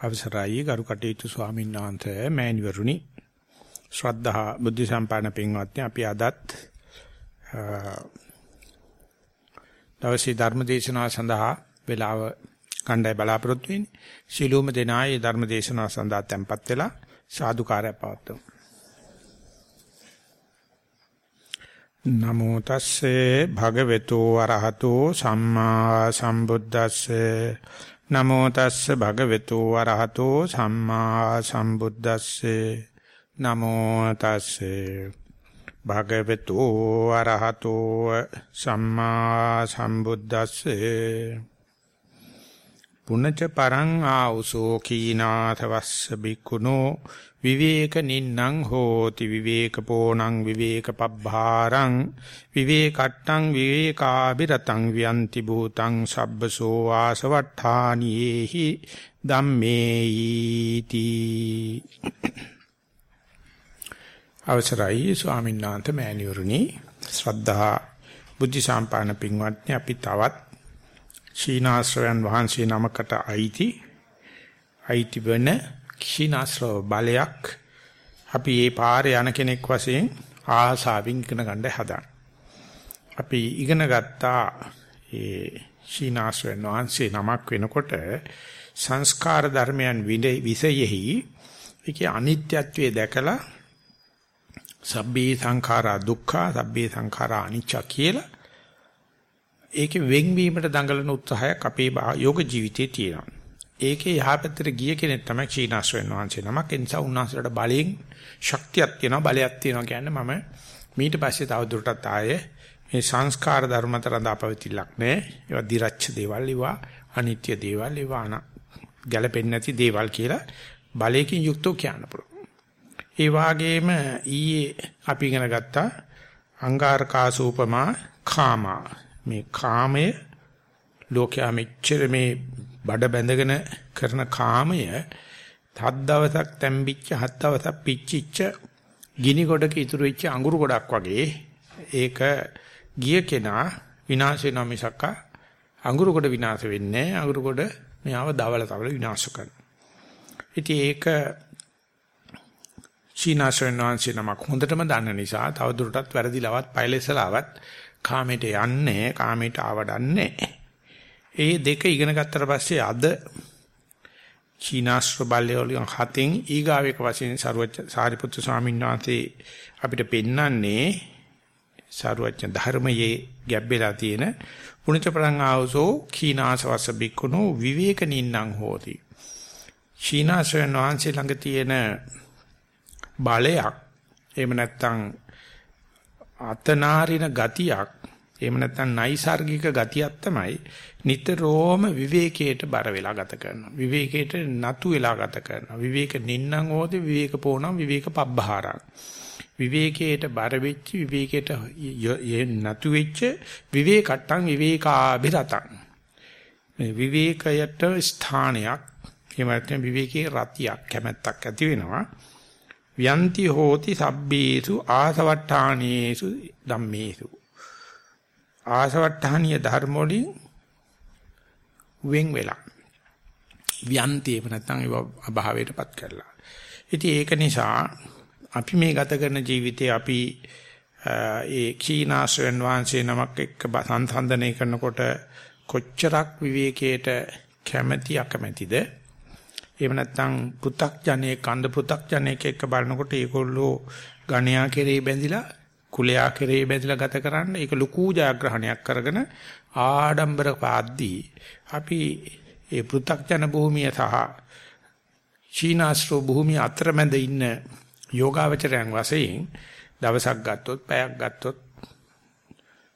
අවසරයි. ගරු කටයුතු ස්වාමීන් වහන්සේ මෑණිවරුනි. ශ්‍රද්ධා බුද්ධ සම්පන්න පින්වත්නි අපි අදත් දවසේ ධර්ම දේශනාව සඳහා වේලාව කණ්ඩායම් බලාපොරොත්තු වෙන්නේ. ශිලෝම දෙනායේ ධර්ම දේශනාව සඳහා tempත් වෙලා සාදුකාරය පවත්වමු. නමෝ තස්සේ භගවතු වරහතෝ සම්මා සම්බුද්දස්සේ නමෝ තස්ස භගවතු වරහතෝ සම්මා සම්බුද්දස්සේ. නමෝ තස්සේ භගවතු වරහතෝ සම්මා සම්බුද්දස්සේ. පුනච පරං ආඋසෝ කීනාතවස්ස බිකුණෝ විවේක නින්නං හෝති විවේකපෝණං විවේකපබ්බාරං විවේකට්ටං විවේකාබිරතං වියන්ති භූතං සබ්බසෝ ආසවට්ඨානියේහි ධම්මේයිති. අවසරයි ස්වාමීන් වහන්සේ මෑණිවරුනි. ශ්‍රද්ධා බුද්ධ සම්පාදන පින්වත්නි අපි තවත් ශීනාශ්‍රයන් වහන්සේ නමකට අයිති අයිති වෙන ක්ෂීනාශ්‍රව බලයක් අපි මේ පාරේ යන කෙනෙක් වශයෙන් ආසාවෙන් ඉගෙන ගන්න හදන. අපි ඉගෙන ගත්තා ඒ ක්ෂීනාශ්‍රයන් වහන්සේ නමක් වෙනකොට සංස්කාර ධර්මයන් විසයෙහි ඒකේ අනිත්‍යත්වයේ දැකලා සබ්බේ සංඛාරා දුක්ඛා සබ්බේ සංඛාරා අනිච්ච කියලා ඒකේ වෙන්වීමට දඟලන උත්සාහයක් අපේ යෝග ජීවිතයේ තියෙනවා. ඒකේ යහපැත්තට ගිය කෙනෙක් තමයි ක්ෂීනාශ්‍රයන් වහන්සේ නමක්. ඒ නිසා උන්වහන්සේට බලයෙන් ශක්තියක් තියෙනවා බලයක් තියෙනවා කියන්නේ මම ඊට පස්සේ තව දුරටත් ආයේ මේ සංස්කාර ධර්ම මත රඳාපවතිලක් නෑ. ඒවා දිරච්ච දේවල් ඒවා අනිත්‍ය දේවල් ඒවා අන ගැළපෙන්නේ නැති දේවල් කියලා බලයකින් යුක්තව කියන්න පුළුවන්. ඒ වාගේම ඊයේ අපි ඉගෙන ගත්තා අංගාරකාසූපමා කාමා මේ කාමය ලෝකයා මෙච්චර මේ බඩ බැඳගෙන කරන කාමය හත් දවසක් තැම්බිච්ච හත් දවසක් පිච්චිච්ච ගිනි ගොඩක ඉතුරු වෙච්ච අඟුරු ගොඩක් වගේ ඒක ගිය කෙනා විනාශ වෙනවා මිසක් අඟුරු ගොඩ විනාශ වෙන්නේ නැහැ. අඟුරු ගොඩ මෙයාව දවල තවල විනාශ කරනවා. ඉතින් ඒක චීනාසෙන්වන්සේ නමක් හොඳටම දන්න නිසා තවදුරටත් වැරදිලවත් පයලෙසලාවත් කාමයට යන්නේ කාමයට ආවඩන්නේ ඒ දෙක ඉගෙන ගත්තට පස්සේ අද චීනාශ්‍ර බල්ලේ වලින් හතෙන් ඊගාවේක වශයෙන් සරුවච සාරිපුත්තු ස්වාමීන් වහන්සේ අපිට පෙන්වන්නේ සරුවච ධර්මයේ ගැබ්බෙලා තියෙන පුණජ පරං ආවසෝ කීනාසවස බික්කුණෝ විවේක නින්නං හෝති. චීනාශ්‍රයන් වහන්සේ ළඟ තියෙන බලයක් එහෙම නැත්නම් අතනාරින ගතියක් එහෙම නැත්නම් නයිසાર્ගික ගතියක් තමයි නිතරම විවේකයට බර වෙලා ගත කරනවා. විවේකයට නතු වෙලා ගත කරනවා. විවේක නින්නං හොද විවේක පොණම් විවේක පබ්බහාරං විවේකයට බර වෙච්ච විවේකයට නතු වෙච්ච විවේකට්ටං විවේකාභිරතං. මේ විවේකයට ස්ථානයක් එහෙම නැත්නම් විවේකයේ රතියක් කැමැත්තක් ඇති වෙනවා. ව්‍යන්ති හෝති සබ්බේසු ආසවට්ටානේසු ධම්මේසු. ආසවට්ටානීය ධර්ම වලින් වෙන් වෙලා. ව්‍යන්ති එහෙම නැත්නම් ඒව අභාවයටපත් කරලා. ඉතින් ඒක නිසා අපි මේ ගත කරන ජීවිතේ අපි ඒ කීනාශ්‍රයන් වහන්සේ නමක් එක්ක සංසන්දනය කරනකොට කොච්චරක් විවේකයට කැමැති අකමැතිද? එහෙම නැත්නම් පෘ탁ජනේ කන්ද පෘ탁ජනේක එක්ක බලනකොට ඒගොල්ලෝ ගණයා කෙරේ බැඳිලා කුලයා කෙරේ බැඳිලා ගත කරන්න. ඒක ලකූ ජයග්‍රහණයක් කරගෙන ආඩම්බර පාද්දී අපි ඒ පෘ탁ජන භූමිය සහ චීනාස්ත්‍රෝ භූමිය අතරමැද ඉන්න යෝගාවචරයන් වශයෙන් දවසක් ගත්තොත් පැයක් ගත්තොත්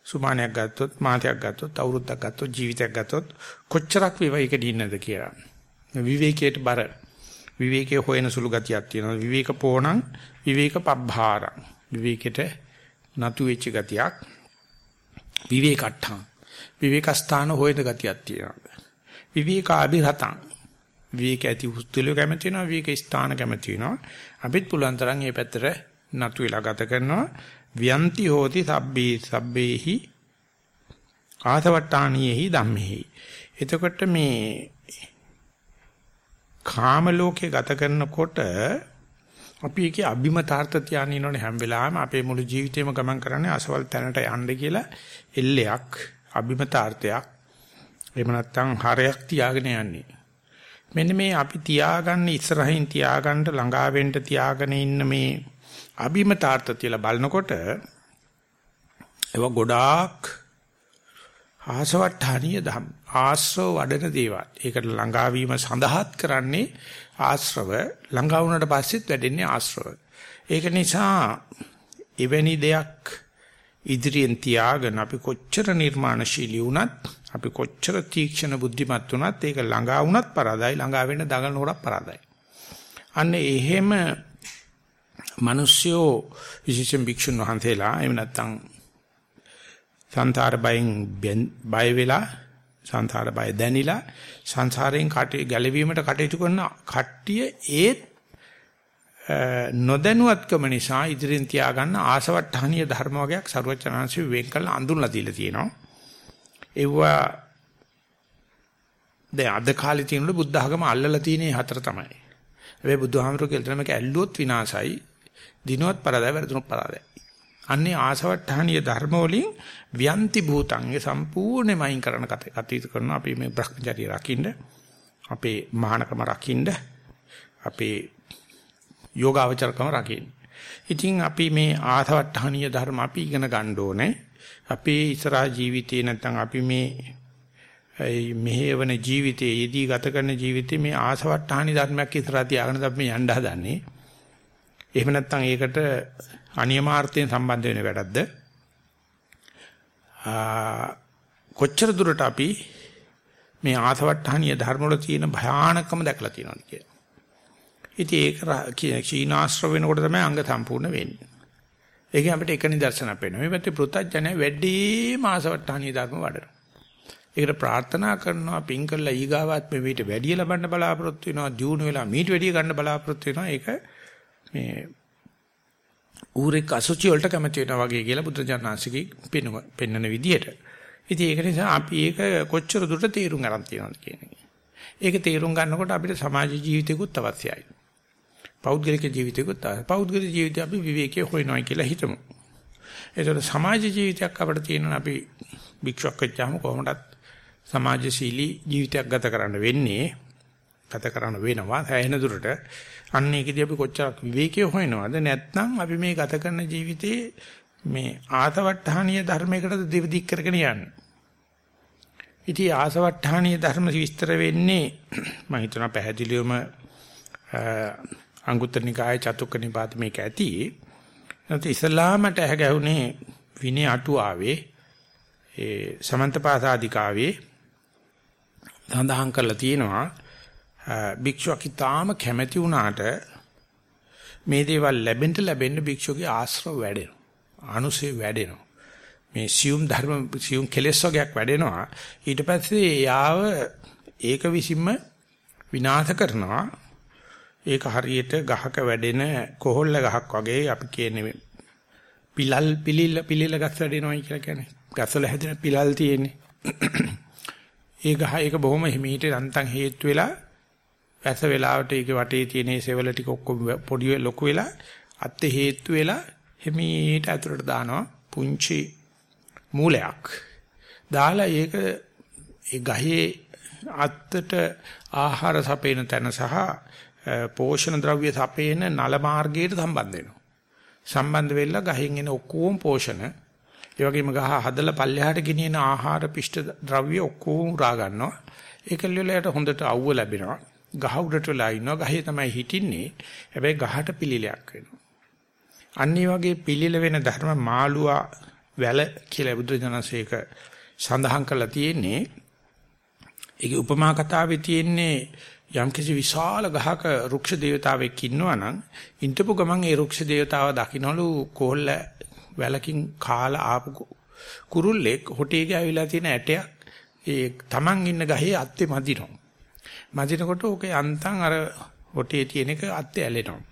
සුමානයක් ගත්තොත් මාසයක් ගත්තොත් අවුරුද්දක් ගත්තොත් ජීවිතයක් ගත්තොත් කොච්චරක් විවේකෙදී ඉන්නද කියලා. විවේකයට බර. විවේකයේ හොයන සුළු ගතියක් තියෙනවා. විවේක පෝණං විවේක පබ්බාරං විවේකෙට නතු වෙච්ච ගතියක්. විවේකට්ඨං. විවේක ස්ථාන හොයන ගතියක් තියෙනවා. විවේකාභිරතං. විවේක ඇති උස්තුලිය කැමති වෙනවා විවේක ස්ථාන කැමති වෙනවා. අපිත් පුළුවන් තරම් මේ පැත්තට නතු වෙලා ගත කරනවා. ව්‍යන්ති හෝති සබ්බේ සබ්බේහි ආසවට්ටාණියෙහි ධම්මෙහි. එතකොට මේ කාම ලෝකේ ගත කරනකොට අපි ඒකේ අභිමතාර්ථ තියාගෙන ඉන්නෝනේ හැම වෙලාවෙම අපේ මුළු ජීවිතේම ගමන් කරන්නේ අසවල් තැනට යන්න කියලා එල්ලයක් අභිමතාර්ථයක් එහෙම නැත්නම් හරයක් තියාගෙන යන්නේ. මෙන්න මේ අපි තියාගන්න ඉස්සරහින් තියාගන්න ළඟා වෙන්න තියාගෙන ඉන්න මේ අභිමතාර්ථ තියලා බලනකොට ඒවා ගොඩාක් ආසවට්ටානීය ධම් ආශ්‍රව වඩන දේවල්. ඒකට ළඟා වීම සඳහාත් කරන්නේ ආශ්‍රව ළඟා වුණාට පස්සෙත් වැඩෙන්නේ ආශ්‍රව. ඒක නිසා එවැනි දෙයක් ඉදිරියෙන් තියාගෙන අපි කොච්චර නිර්මාණශීලී වුණත් අපි කොච්චර තීක්ෂණ බුද්ධිමත් වුණත් ඒක ළඟා වුණත් පරාදයි ළඟා වෙන්න දඟලන හොරක් පරාදයි. අන්න එහෙම මිනිස්යෝ විශේෂයෙන් භික්ෂුන් වහන්සේලා එහෙම නැත්නම් සංසාර බයෙන් බය වෙලා සංසාර බය දැනිලා සංසාරයෙන් කටේ ගැලවීමට කටයුතු කරන කට්ටිය ඒ නොදැනුවත්කම නිසා ඉදිරින් තියාගන්න ආසවට්ටහනිය ධර්ම වර්ගයක් ਸਰවචනාංශි වෙන් කළ අඳුන්ලා දීලා තියෙනවා. ඒවා දැන් අද කාලේ තියෙන බුද්ධ ධර්ම අල්ලලා තියෙන හතර තමයි. හැබැයි බුදුහාමුදුරුවෝ කියලා තමයි මේක ඇල්ලුවොත් විනාසයි දිනුවත් පරාදයි වැරදුනොත් පරාදයි. අන්නේ ආසවට්ටහනීය ධර්ම වලින් ව්‍යන්ති භූතංගේ සම්පූර්ණයෙන්ම අයින් කරන කටයුතු කරන අපි මේ භ්‍රමචර්ය රකින්න අපේ මහානකම රකින්න අපේ යෝගාවචරකම රකින්න. ඉතින් අපි මේ ආසවට්ටහනීය ධර්ම අපි ඉගෙන ගන්න ඕනේ. අපේ ඉස්සරහා ජීවිතේ නැත්නම් අපි මේ මෙහෙවන ජීවිතයේ යෙදී ගත කරන ජීවිතේ මේ ආසවට්ටහනි ධර්මයක් ඉස්සරහා තියාගෙන අපි යන්න හදන්නේ. එහෙම නැත්නම් ඒකට අනියමාර්ථයෙන් සම්බන්ධ වෙන වැඩක්ද? කොච්චර දුරට අපි මේ ආසවට්ටහනීය ධර්ම වල තියෙන භයානකම දැකලා තියෙනවද කියලා. ඉතින් ඒක ක්ෂීණාශ්‍රව වෙනකොට තමයි අංග සම්පූර්ණ වෙන්නේ. ඒකෙන් අපිට එක නිදර්ශනයක් වෙනවා. මේ පැත්තේ පෘථජ්ජනය වැඩිම ආසවට්ටහනීය ධර්ම වඩනවා. ඒකට ප්‍රාර්ථනා කරනවා පින් කළා ඊගාවත් මේ මීට වැඩි ලබන්න බලාපොරොත්තු වෙනවා. දියුණු වෙලා මීට වැඩි ගන්න බලාපොරොත්තු වෙනවා. ඒක මේ ඌරෙක් අසුචි වලට කැමති වෙනවා වගේ කියලා බුදුජානනාංශිකේ පෙන්වන පෙන්වන විදියට. ඉතින් ඒක නිසා අපි ඒක කොච්චර දුරට තේරුම් ගන්න තියනවද කියන එක. ඒක තේරුම් ගන්නකොට අපිට සමාජ ජීවිතයකුත් අවශ්‍යයි. පෞද්ගලික ජීවිතයකුත් පෞද්ගලික ජීවිතය අපි විවේකයේ හොයනවා කියලා හිතමු. ඒතර සමාජ ජීවිතයක් අපිට තියෙනවා අපි භික්ෂුවක් වෙච්චාම කොහොමදත් සමාජශීලී ජීවිතයක් ගත කරන්න වෙන්නේ ගත කරන්න වෙනවා සෑහෙන දුරට අන්න ඒකදී අපි කොච්චරක් විවේකයේ හොයනවද නැත්නම් අපි මේ ගත කරන ජීවිතේ මේ ආතවට්ටහනීය ධර්මයකට දෙවදික් කරගෙන යන්නේ. ඉතින් ආසවට්ටහනීය ධර්ම විස්තර වෙන්නේ මම හිතනවා පැහැදිලිවම අංගුත්තර නිකායේ චතුක්ක නිපාත මේක ඇති. නැත්නම් ඉස්ලාමට ඇහැගුණේ විනය අටුවාවේ ඒ සමන්තපාසාදිකාවේ සඳහන් කරලා තියෙනවා භික්ෂුවක් ඊටාම කැමැති වුණාට මේ දේවල් ලැබෙන්න ලැබෙන්න භික්ෂුවගේ ආශ්‍රව වැඩෙනවා. අනුසය වැඩෙනවා. මේ සියුම් ධර්ම සියුම් කෙලෙස් වර්ගයක් වැඩෙනවා. ඊට පස්සේ යාව ඒක විසින්ම විනාශ කරනවා. ඒක හරියට ගහක වැඩෙන කොහොල්ල ගහක් වගේ අපි කියන්නේ පිලල් පිලිල පිලිල ගස් වැඩෙනවා කියලා කියන්නේ. ගස්වල හැදෙන පිලල් තියෙන්නේ. ඒ ගහ ඒක බොහොම හිමීට රන්තන් හේතු වෙලා වැස වෙලාවට ඒකේ වටේ තියෙන සෙවල ටික ඔක්කොම පොඩි ලොකු වෙලා අත් හේතු වෙලා හිමීට ඇතුලට දානවා පුංචි මූලයක්. දාලා ඒක ඒ ගහේ අත්තට ආහාර සපේන තැන සහ පෝෂණ ද්‍රව්‍ය සපේන නල මාර්ගයට සම්බන්ධ වෙනවා. සම්බන්ධ වෙලා ගහෙන් එන ඔක්කොම පෝෂණ ඒ වගේම ගහ හදලා පල්ලෙහාට ගෙනියන ආහාර පිෂ්ඨ ද්‍රව්‍ය ඔක්කොම උරා ගන්නවා. ඒකල් වලට හොඳට අවුව ලැබෙනවා. ගහ උඩට වෙලා ඉන්නවා. ගහේ තමයි හිටින්නේ. හැබැයි ගහට පිළිලයක් වෙනවා. අනිත් වගේ පිළිල වෙන ධර්ම මාළුවා වැල කියලා බුදුජනසේක සඳහන් කරලා තියෙන්නේ. ඒකේ උපමා කතාවේ තියෙන්නේ යම්කිසි විශාල ගහක රුක්ෂ දේවතාවෙක් ඉන්නවා නම් ඉන්ටපු ගමන් ඒ රුක්ෂ දේවතාව දකින්නලු කොල්ල වැලකින් කාලා ආපු කුරුල්ලෙක් හොටේ ගෑවිලා තියෙන ඇටයක් ඒ Taman ඉන්න ගහේ අත්තේ මදිනවා. මදිනකොට ඕකේ අන්තම් අර හොටේ තියෙන එක අත්තේ ඇලෙනවා.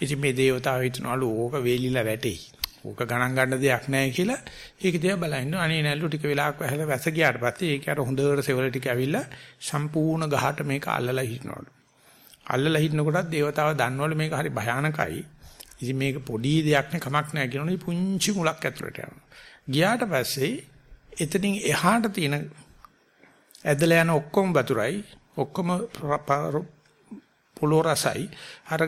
ඉතින් මේ දේවතාව හිතනවලු ඕක වේලිලා වැටෙයි. ඕක ගණන් ගන්න දෙයක් නැහැ කියලා ඒක දිහා බලන්න. අනේ නැල්ලු ටික වෙලාවක් වැහලා වැස ගියාට පස්සේ ඒක අර හොඳට සෙවල ටික ඇවිල්ලා සම්පූර්ණ ගහට මේක අල්ලලා හිටනවලු. අල්ලලා හිටනකොටත් දේවතාව දන්නවලු මේක හරි භයානකයි. ඉතින් මේක පොඩි දෙයක් නේ කමක් නැහැ කියනවනේ පුංචි මුලක් ඇතුළට යනවා. ගියාට පස්සේ එතනින් එහාට තියෙන ඇදලා යන ඔක්කොම වතුරයි ඔක්කොම පොළොව රසයි අර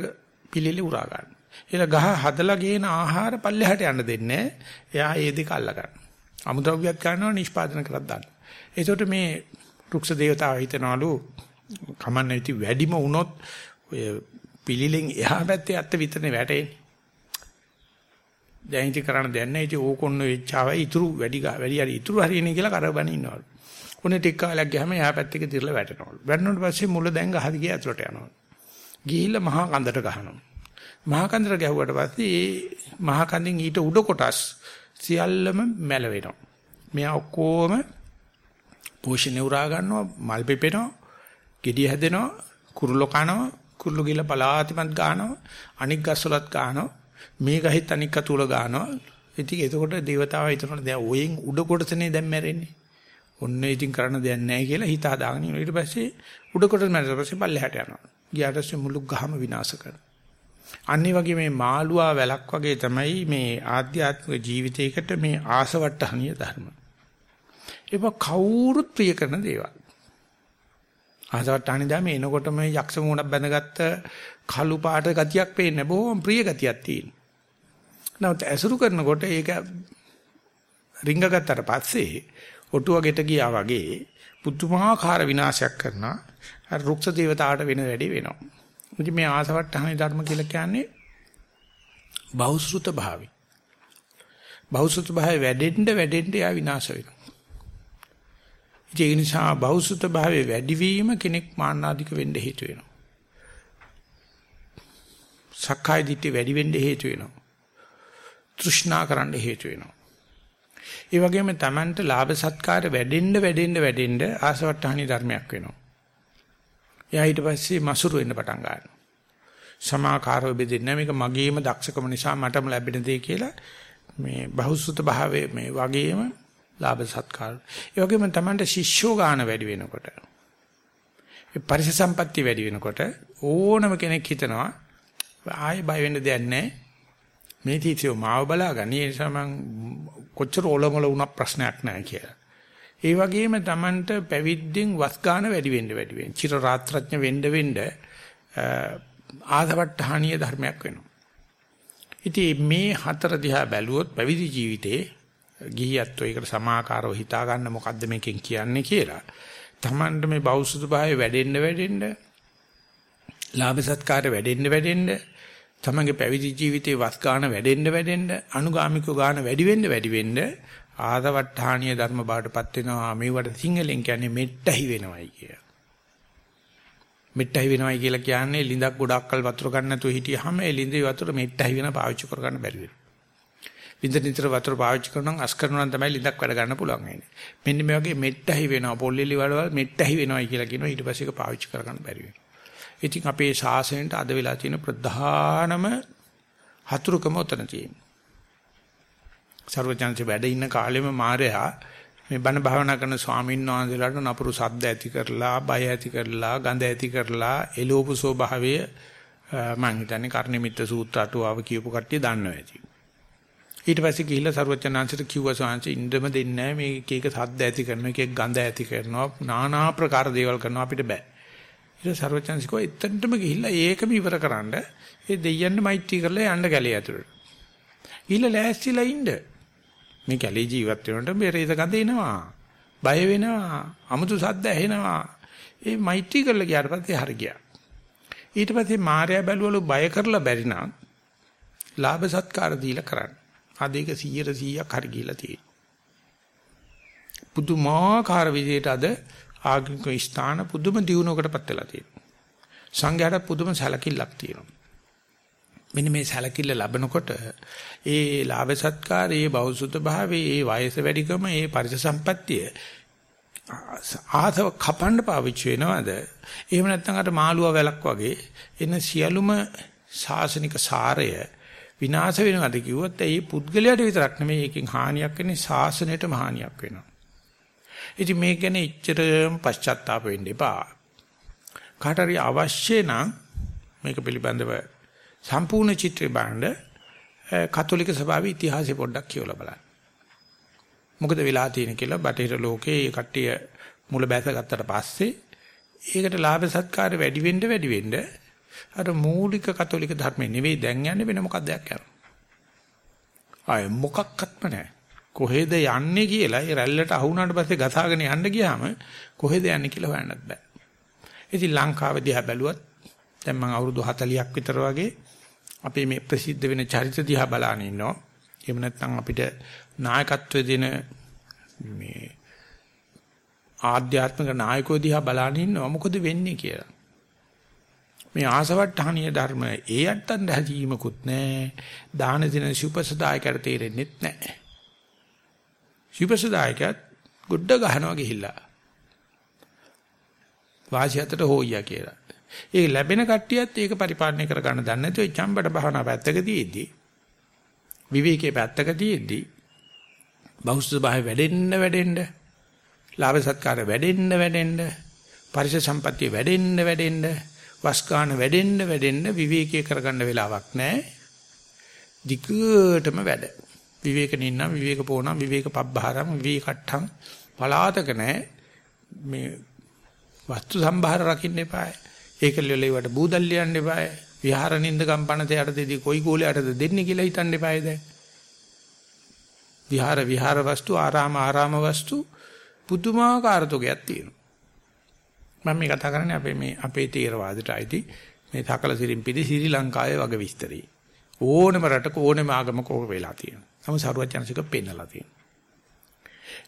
පිළිලි උරා ගන්න. ඊළ ගහ හදලා ගේන ආහාර පල්ලෙහාට යන්න දෙන්නේ එයා ඒ දෙක අල්ල ගන්න. අමුද්‍රව්‍යයක් ගන්නවා නිෂ්පාදනය කරත් දාන්න. ඒකට මේ රුක්ෂ දේවතාව හිතනවලු කමන්න ඉති වැඩිම වුණොත් ඔය පිළිලෙන් එහා පැත්තේ අත්ත විතරනේ වැටෙන්නේ. දැන් ඉති කරන්න දෙයක් නැහැ. ඉතින් ඕකොන්න වෙච්චාවයි ඉතුරු වැඩි වැඩි හරි ඉතුරු හරියන්නේ කියලා කරබන ඉන්නවලු. උනේ ටික කාලයක් ගියාම එහා පැත්තේ දිරලා වැටෙනවලු. වැටෙනුට පස්සේ මුල දැන් ගහදි ගිය ඇතුලට යනවා. ගිහිල්ලා මහා කන්දට ගහනවා. මහා කන්දට ගැහුවට පස්සේ ඒ මහා කන්දෙන් ඊට උඩ කොටස් සියල්ලම මැල වෙනවා. මෙයා ඔක්කොම පෝෂණය උරා ගන්නවා, මල් පෙපෙනවා, ගෙඩිය හැදෙනවා, කුරුල්ලෝ කනවා, කුරුල්ලෝ ගිහලා පලාතිමත් ගන්නවා, අනික් ගස්වලත් ගන්නවා, මේ ගහිත් අනික් අතුල ගන්නවා. ඉතින් එතකොට දේවතාවා හිතනවා දැන් ඔයෙන් උඩ කොටසනේ දැන් මැරෙන්නේ. ඔන්න ඉතින් කරන්න දෙයක් නැහැ කියලා හිත හදාගෙන ඉනවා. ඊට පස්සේ උඩ කොටස මැරෙලා පස්සේ පල්ලෙහාට යනවා. ගියාට පස්සේ මුළු ගහම විනාශ කරනවා. අනිත් වගේ මේ මාළුවා වැලක් වගේ තමයි මේ ආධ්‍යාත්මික ජීවිතයකට මේ ආසවට්ටහනිය ධර්ම. ඒක කවුරුත් ප්‍රිය කරන දේවල්. ආසවට්ටහනිය දැම එනකොට මේ යක්ෂ මූණක් බැඳගත්ත කළු පාට ගතියක් පේන්නේ බොහොම ප්‍රිය ගතියක් තියෙන. නමුත් ඇසුරු කරනකොට ඒක රිංගගත්තට පස්සේ ඔටුව ගෙට ගියා වගේ පුදුමාකාර විනාශයක් කරනවා. අර රුක්ෂ දේවතාවට වෙන වැඩි වෙනවා. ඉතින් මේ ආසවට්ටහනේ ධර්ම කියලා කියන්නේ බහුශෘත භාවි. බහුශෘත භාවය වැඩෙන්න වැඩෙන්න යා විනාශ වෙනවා. ඒ නිසා බහුශෘත භාවයේ වැඩිවීම කෙනෙක් මාන්නාධික වෙන්න හේතු වෙනවා. සක්කාය දිට්ඨිය වැඩි වෙන්න හේතු වෙනවා. තෘෂ්ණා කරන්න හේතු වෙනවා. ඒ වගේම Tamanට ලාභ සත්කාර වැඩෙන්න වැඩෙන්න වැඩෙන්න ආසවට්ටහනි ධර්මයක් වෙනවා. එයා ඊට පස්සේ මසුරු වෙන්න පටන් ගන්නවා. සමාකාරව බෙදෙන්නේ මේක මගේම දක්ෂකම නිසා මටම ලැබෙන දේ කියලා මේ බහුසුත භාවයේ මේ වගේම ලාභ සත්කාර. ඒ වගේම Tamanට ශිෂ්‍යෝ ගාන වැඩි වෙනකොට ඒ පරිස සම්පatti වැඩි වෙනකොට ඕනම කෙනෙක් හිතනවා ආයෙ බය වෙන්න දෙයක් නැහැ. මේ තීතිය මාව බලාගන්න. ඒ නිසා මං කොච්චර ඔලොමල වුණා ප්‍රශ්නයක් නැහැ කියලා. ඒ වගේම Tamanට පැවිද්දෙන් වස් ගන්න වැඩි වෙන්න වැඩි වෙන්න. චිර රාත්‍රඥ වෙන්න වෙන්න ආධවට්ටහනීය ධර්මයක් වෙනවා. ඉතින් මේ හතර දිහා බැලුවොත් පැවිදි ජීවිතේ ගිහියත් ඒකට සමාකාරව හිතා ගන්න මොකද්ද මේකෙන් කියන්නේ කියලා. Tamanට මේ බෞසුදු භාවය වැඩෙන්න වැඩෙන්න ලාභ සත්කාර වැඩෙන්න වැඩෙන්න තමන්ගේ පැවිදි ජීවිතේ වස් ගන්න වැඩෙන්න වැඩෙන්න අනුගාමිකව ගන්න වැඩි වෙන්න වැඩි වෙන්න ආදවට්ටාණීය ධර්ම බාටපත් වෙනවා මේවට සිංහලෙන් කියන්නේ මෙට්ටහි වෙනවයි කිය. මෙට්ටහි වෙනවයි කියලා කියන්නේ ලිඳක් ගොඩක්කල් වතුර ගන්න නැතුව හිටියාම ඒ ලිඳේ වතුර මෙට්ටහි වෙන පාවිච්චි කර ගන්න බැරි වෙනවා. ලිඳ නිතර වතුර පාවිච්චි කරනවා අස් කරනවා නම් තමයි ලිඳක් වැඩ ගන්න පුළුවන් වෙන්නේ. මෙන්න මේ වගේ මෙට්ටහි වෙනවා පොල්ලෙලි වලවල් මෙට්ටහි වෙනවයි කියලා කියනවා ඊට පස්සේ ඒක පාවිච්චි කර ගන්න බැරි වෙනවා. ඉතින් අපේ ශාසනයට අද වෙලා තියෙන ප්‍රධානම හතුරුකම උතන තියෙනවා. සර්වඥාන්ති වැඩ ඉන්න කාලෙම මාරයා මේ බණ භාවනා කරන ස්වාමීන් වහන්සේලාට නපුරු ශබ්ද ඇති කරලා, බය ඇති කරලා, ගඳ ඇති කරලා එළෝපු ස්වභාවය මං හිතන්නේ කර්ණිමිත්‍ර සූත්‍ර අටුවාව කියපු කට්ටිය දන්නවා ඇති. ඊට පස්සේ ගිහිල්ලා සර්වචනාංශයට කිව්වා ස්වාමීන් ඉන්නම දෙන්නේ නැහැ මේක එක එක සද්ද ඇති කරනවා එක එක ගඳ ඇති කරනවා নানা ආකාර දේවල් කරනවා අපිට බෑ. ඊට ਸਰවඥාන්සේ කිව්වා එතනටම ගිහිල්ලා ඒකම ඉවරකරනද ඒ දෙයයන්ට මෛත්‍රී කරලා යන්න ගැලේ ඇතුළට. ගිහිල්ලා ලෑස්තිලා ඉන්න. මේ කැලේ ජීවත් වෙනකොට බෙරේත ගඳ එනවා. බය වෙනවා. අමුතු සද්ද ඇහෙනවා. ඒ මෛත්‍රී කරලා ගියාට පස්සේ හරි ගියා. ඊට පස්සේ මාර්යා බැලුවලු බය කරලා බැරි නම් ලාභ සත්කාර දීලා කරන්න. අද ඒක 100 100ක් හරි ගිහිලා තියෙනවා. පුදුමාකාර විදිහට අද ආගමික ස්ථාන පුදුම දියුණුවකටපත් වෙලා තියෙනවා. සංඝයාට පුදුම සැලකිල්ලක් තියෙනවා. මෙන්න මේ සැලකිල්ල ලැබනකොට ඒ ලාභ සත්කාර, ඒ බෞසුත භාවයේ, ඒ වයස වැඩිකම, ඒ පරිස සම්පත්තිය ආතව කපන්න පාවිච්චි වෙනවද? එහෙම නැත්නම් අර මාළුවා වැලක් වගේ එන සියලුම ශාසනික සාරය විනාශ වෙනවද කිව්වොත් ඒ පුද්ගලයාට විතරක් නෙමෙයි ඒකෙන් හානියක් වෙන්නේ ශාසනයටම හානියක් වෙනවා. ඉතින් මේක ගැන ඉච්චරම පශ්චාත්තාප වෙන්න එපා. කාට හරි අවශ්‍ය නම් මේක පිළිබඳව සම්පූර්ණ චිත්‍රය බලන්න කතෝලික සභාවේ ඉතිහාසය පොඩ්ඩක් කියවලා බලන්න. මොකද වෙලා තියෙන කියලා බටහිර ලෝකේ ඒ කට්ටිය මුල බැසගත්තට පස්සේ ඒකට ලාභ සත්කාර වැඩි වෙන්න වැඩි වෙන්න අර මූලික කතෝලික ධර්මයේ නෙවෙයි දැන් යන්නේ වෙන මොකක්ද යනවා. ආය මොකක්වත්ම නැහැ. කොහෙද යන්නේ කියලා ඒ රැල්ලට අහු වුණාට පස්සේ ගසාගෙන යන්න ගියාම කොහෙද යන්නේ කියලා හොයන්නත් බෑ. ඉතින් ලංකාව දිහා බැලුවත් දැන් මම අවුරුදු 40ක් විතර වගේ අපේ මේ ප්‍රසිද්ධ වෙන චරිත දිහා බලාගෙන ඉන්නවා. එහෙම නැත්නම් අපිට නායකත්වය දෙන මේ ආධ්‍යාත්මික නායකයෝ දිහා බලාගෙන ඉන්නවා මොකද වෙන්නේ කියලා. මේ ආසවට්ටහණීය ධර්ම ඒ යත්තන් දැහැීමකුත් නැහැ. දාන දින සුපසදායකට තේරෙන්නෙත් නැහැ. සුපසදායකත් ගොඩ ගහනවා ගිහිල්ලා. වාසි හතට හොයියා කියලා. ඒ ලැබෙන කට්ටියත් ඒක පරිපාලනය කර ගන්න දන්නේ නැතුව ඒ චම්බඩ භවනා පැත්තක තියේදී විවේකයේ පැත්තක තියේදී බෞද්ධ භාවය වැඩෙන්න වැඩෙන්න ලාභ සත්කාර වැඩෙන්න වැඩෙන්න පරිස සම්පත්තිය වැඩෙන්න වැඩෙන්න වස්කාන වැඩෙන්න වැඩෙන්න විවේකී කරගන්න වෙලාවක් නැහැ. ධිකටම වැඩ. විවේකෙන ඉන්නම් විවේක පොණම් විවේක පබ්බහරම් විවේකට්ටම් පලාතක නැහැ. මේ වස්තු සම්භාර රකින්න එපායි. ඒක ලෙලෙවට බූදල් ලියන්න එපායි. විහාර නින්ද කම්පනතේ යටතේදී කොයි කෝලයටද දෙන්නේ කියලා හිතන්න එපායි දැන්. විහාර විහාර වස්තු ආරාම ආරාම වස්තු පුදුමාකාර තෝගයක් තියෙනවා. මම මේ කතා කරන්නේ අපේ මේ අපේ තේරවාදයට අයිති මේ සකල සිරිම්පිටි ශ්‍රී ලංකාවේ වගේ විස්තරي. ඕනම රටක ඕනම ආගමක ඕක වෙලා තියෙනවා. නමුත් සරුවත් යනසික පෙන්නලා තියෙනවා.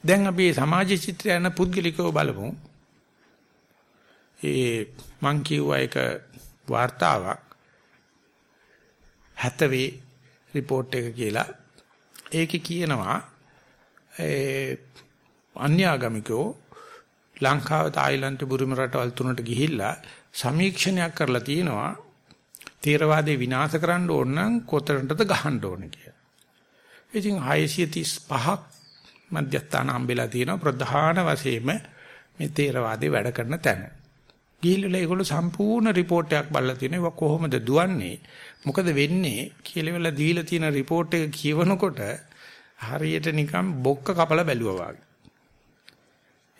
දැන් අපි මේ සමාජ චිත්‍රය යන පුද්ගලිකව බලමු. ඒ මං කියුවා එක වார்த்தාවක් 70 report එක කියලා. ඒකේ කියනවා ඒ අන්‍යාගමිකෝ ලංකාව තායිලන්ත බුරුම රටවල් තුනට ගිහිල්ලා සමීක්ෂණයක් කරලා තියෙනවා තේරවාදේ විනාශ කරන්න ඕන නම් කොතරම්ටද ගහන්න ඕන කියලා. ඉතින් 635ක් මධ්‍යස්ථාන හම්බෙලා තියෙනවා ප්‍රධාන වශයෙන්ම මේ තේරවාදේ වැඩ කරන තැන. ගිහිල්ලා ඒගොල්ලෝ සම්පූර්ණ report එකක් බලලා තිනවා කොහොමද දුවන්නේ මොකද වෙන්නේ කියලා වෙලා දීලා තියෙන report එක කියවනකොට හරියට නිකන් බොක්ක කපලා බැලුවා වගේ.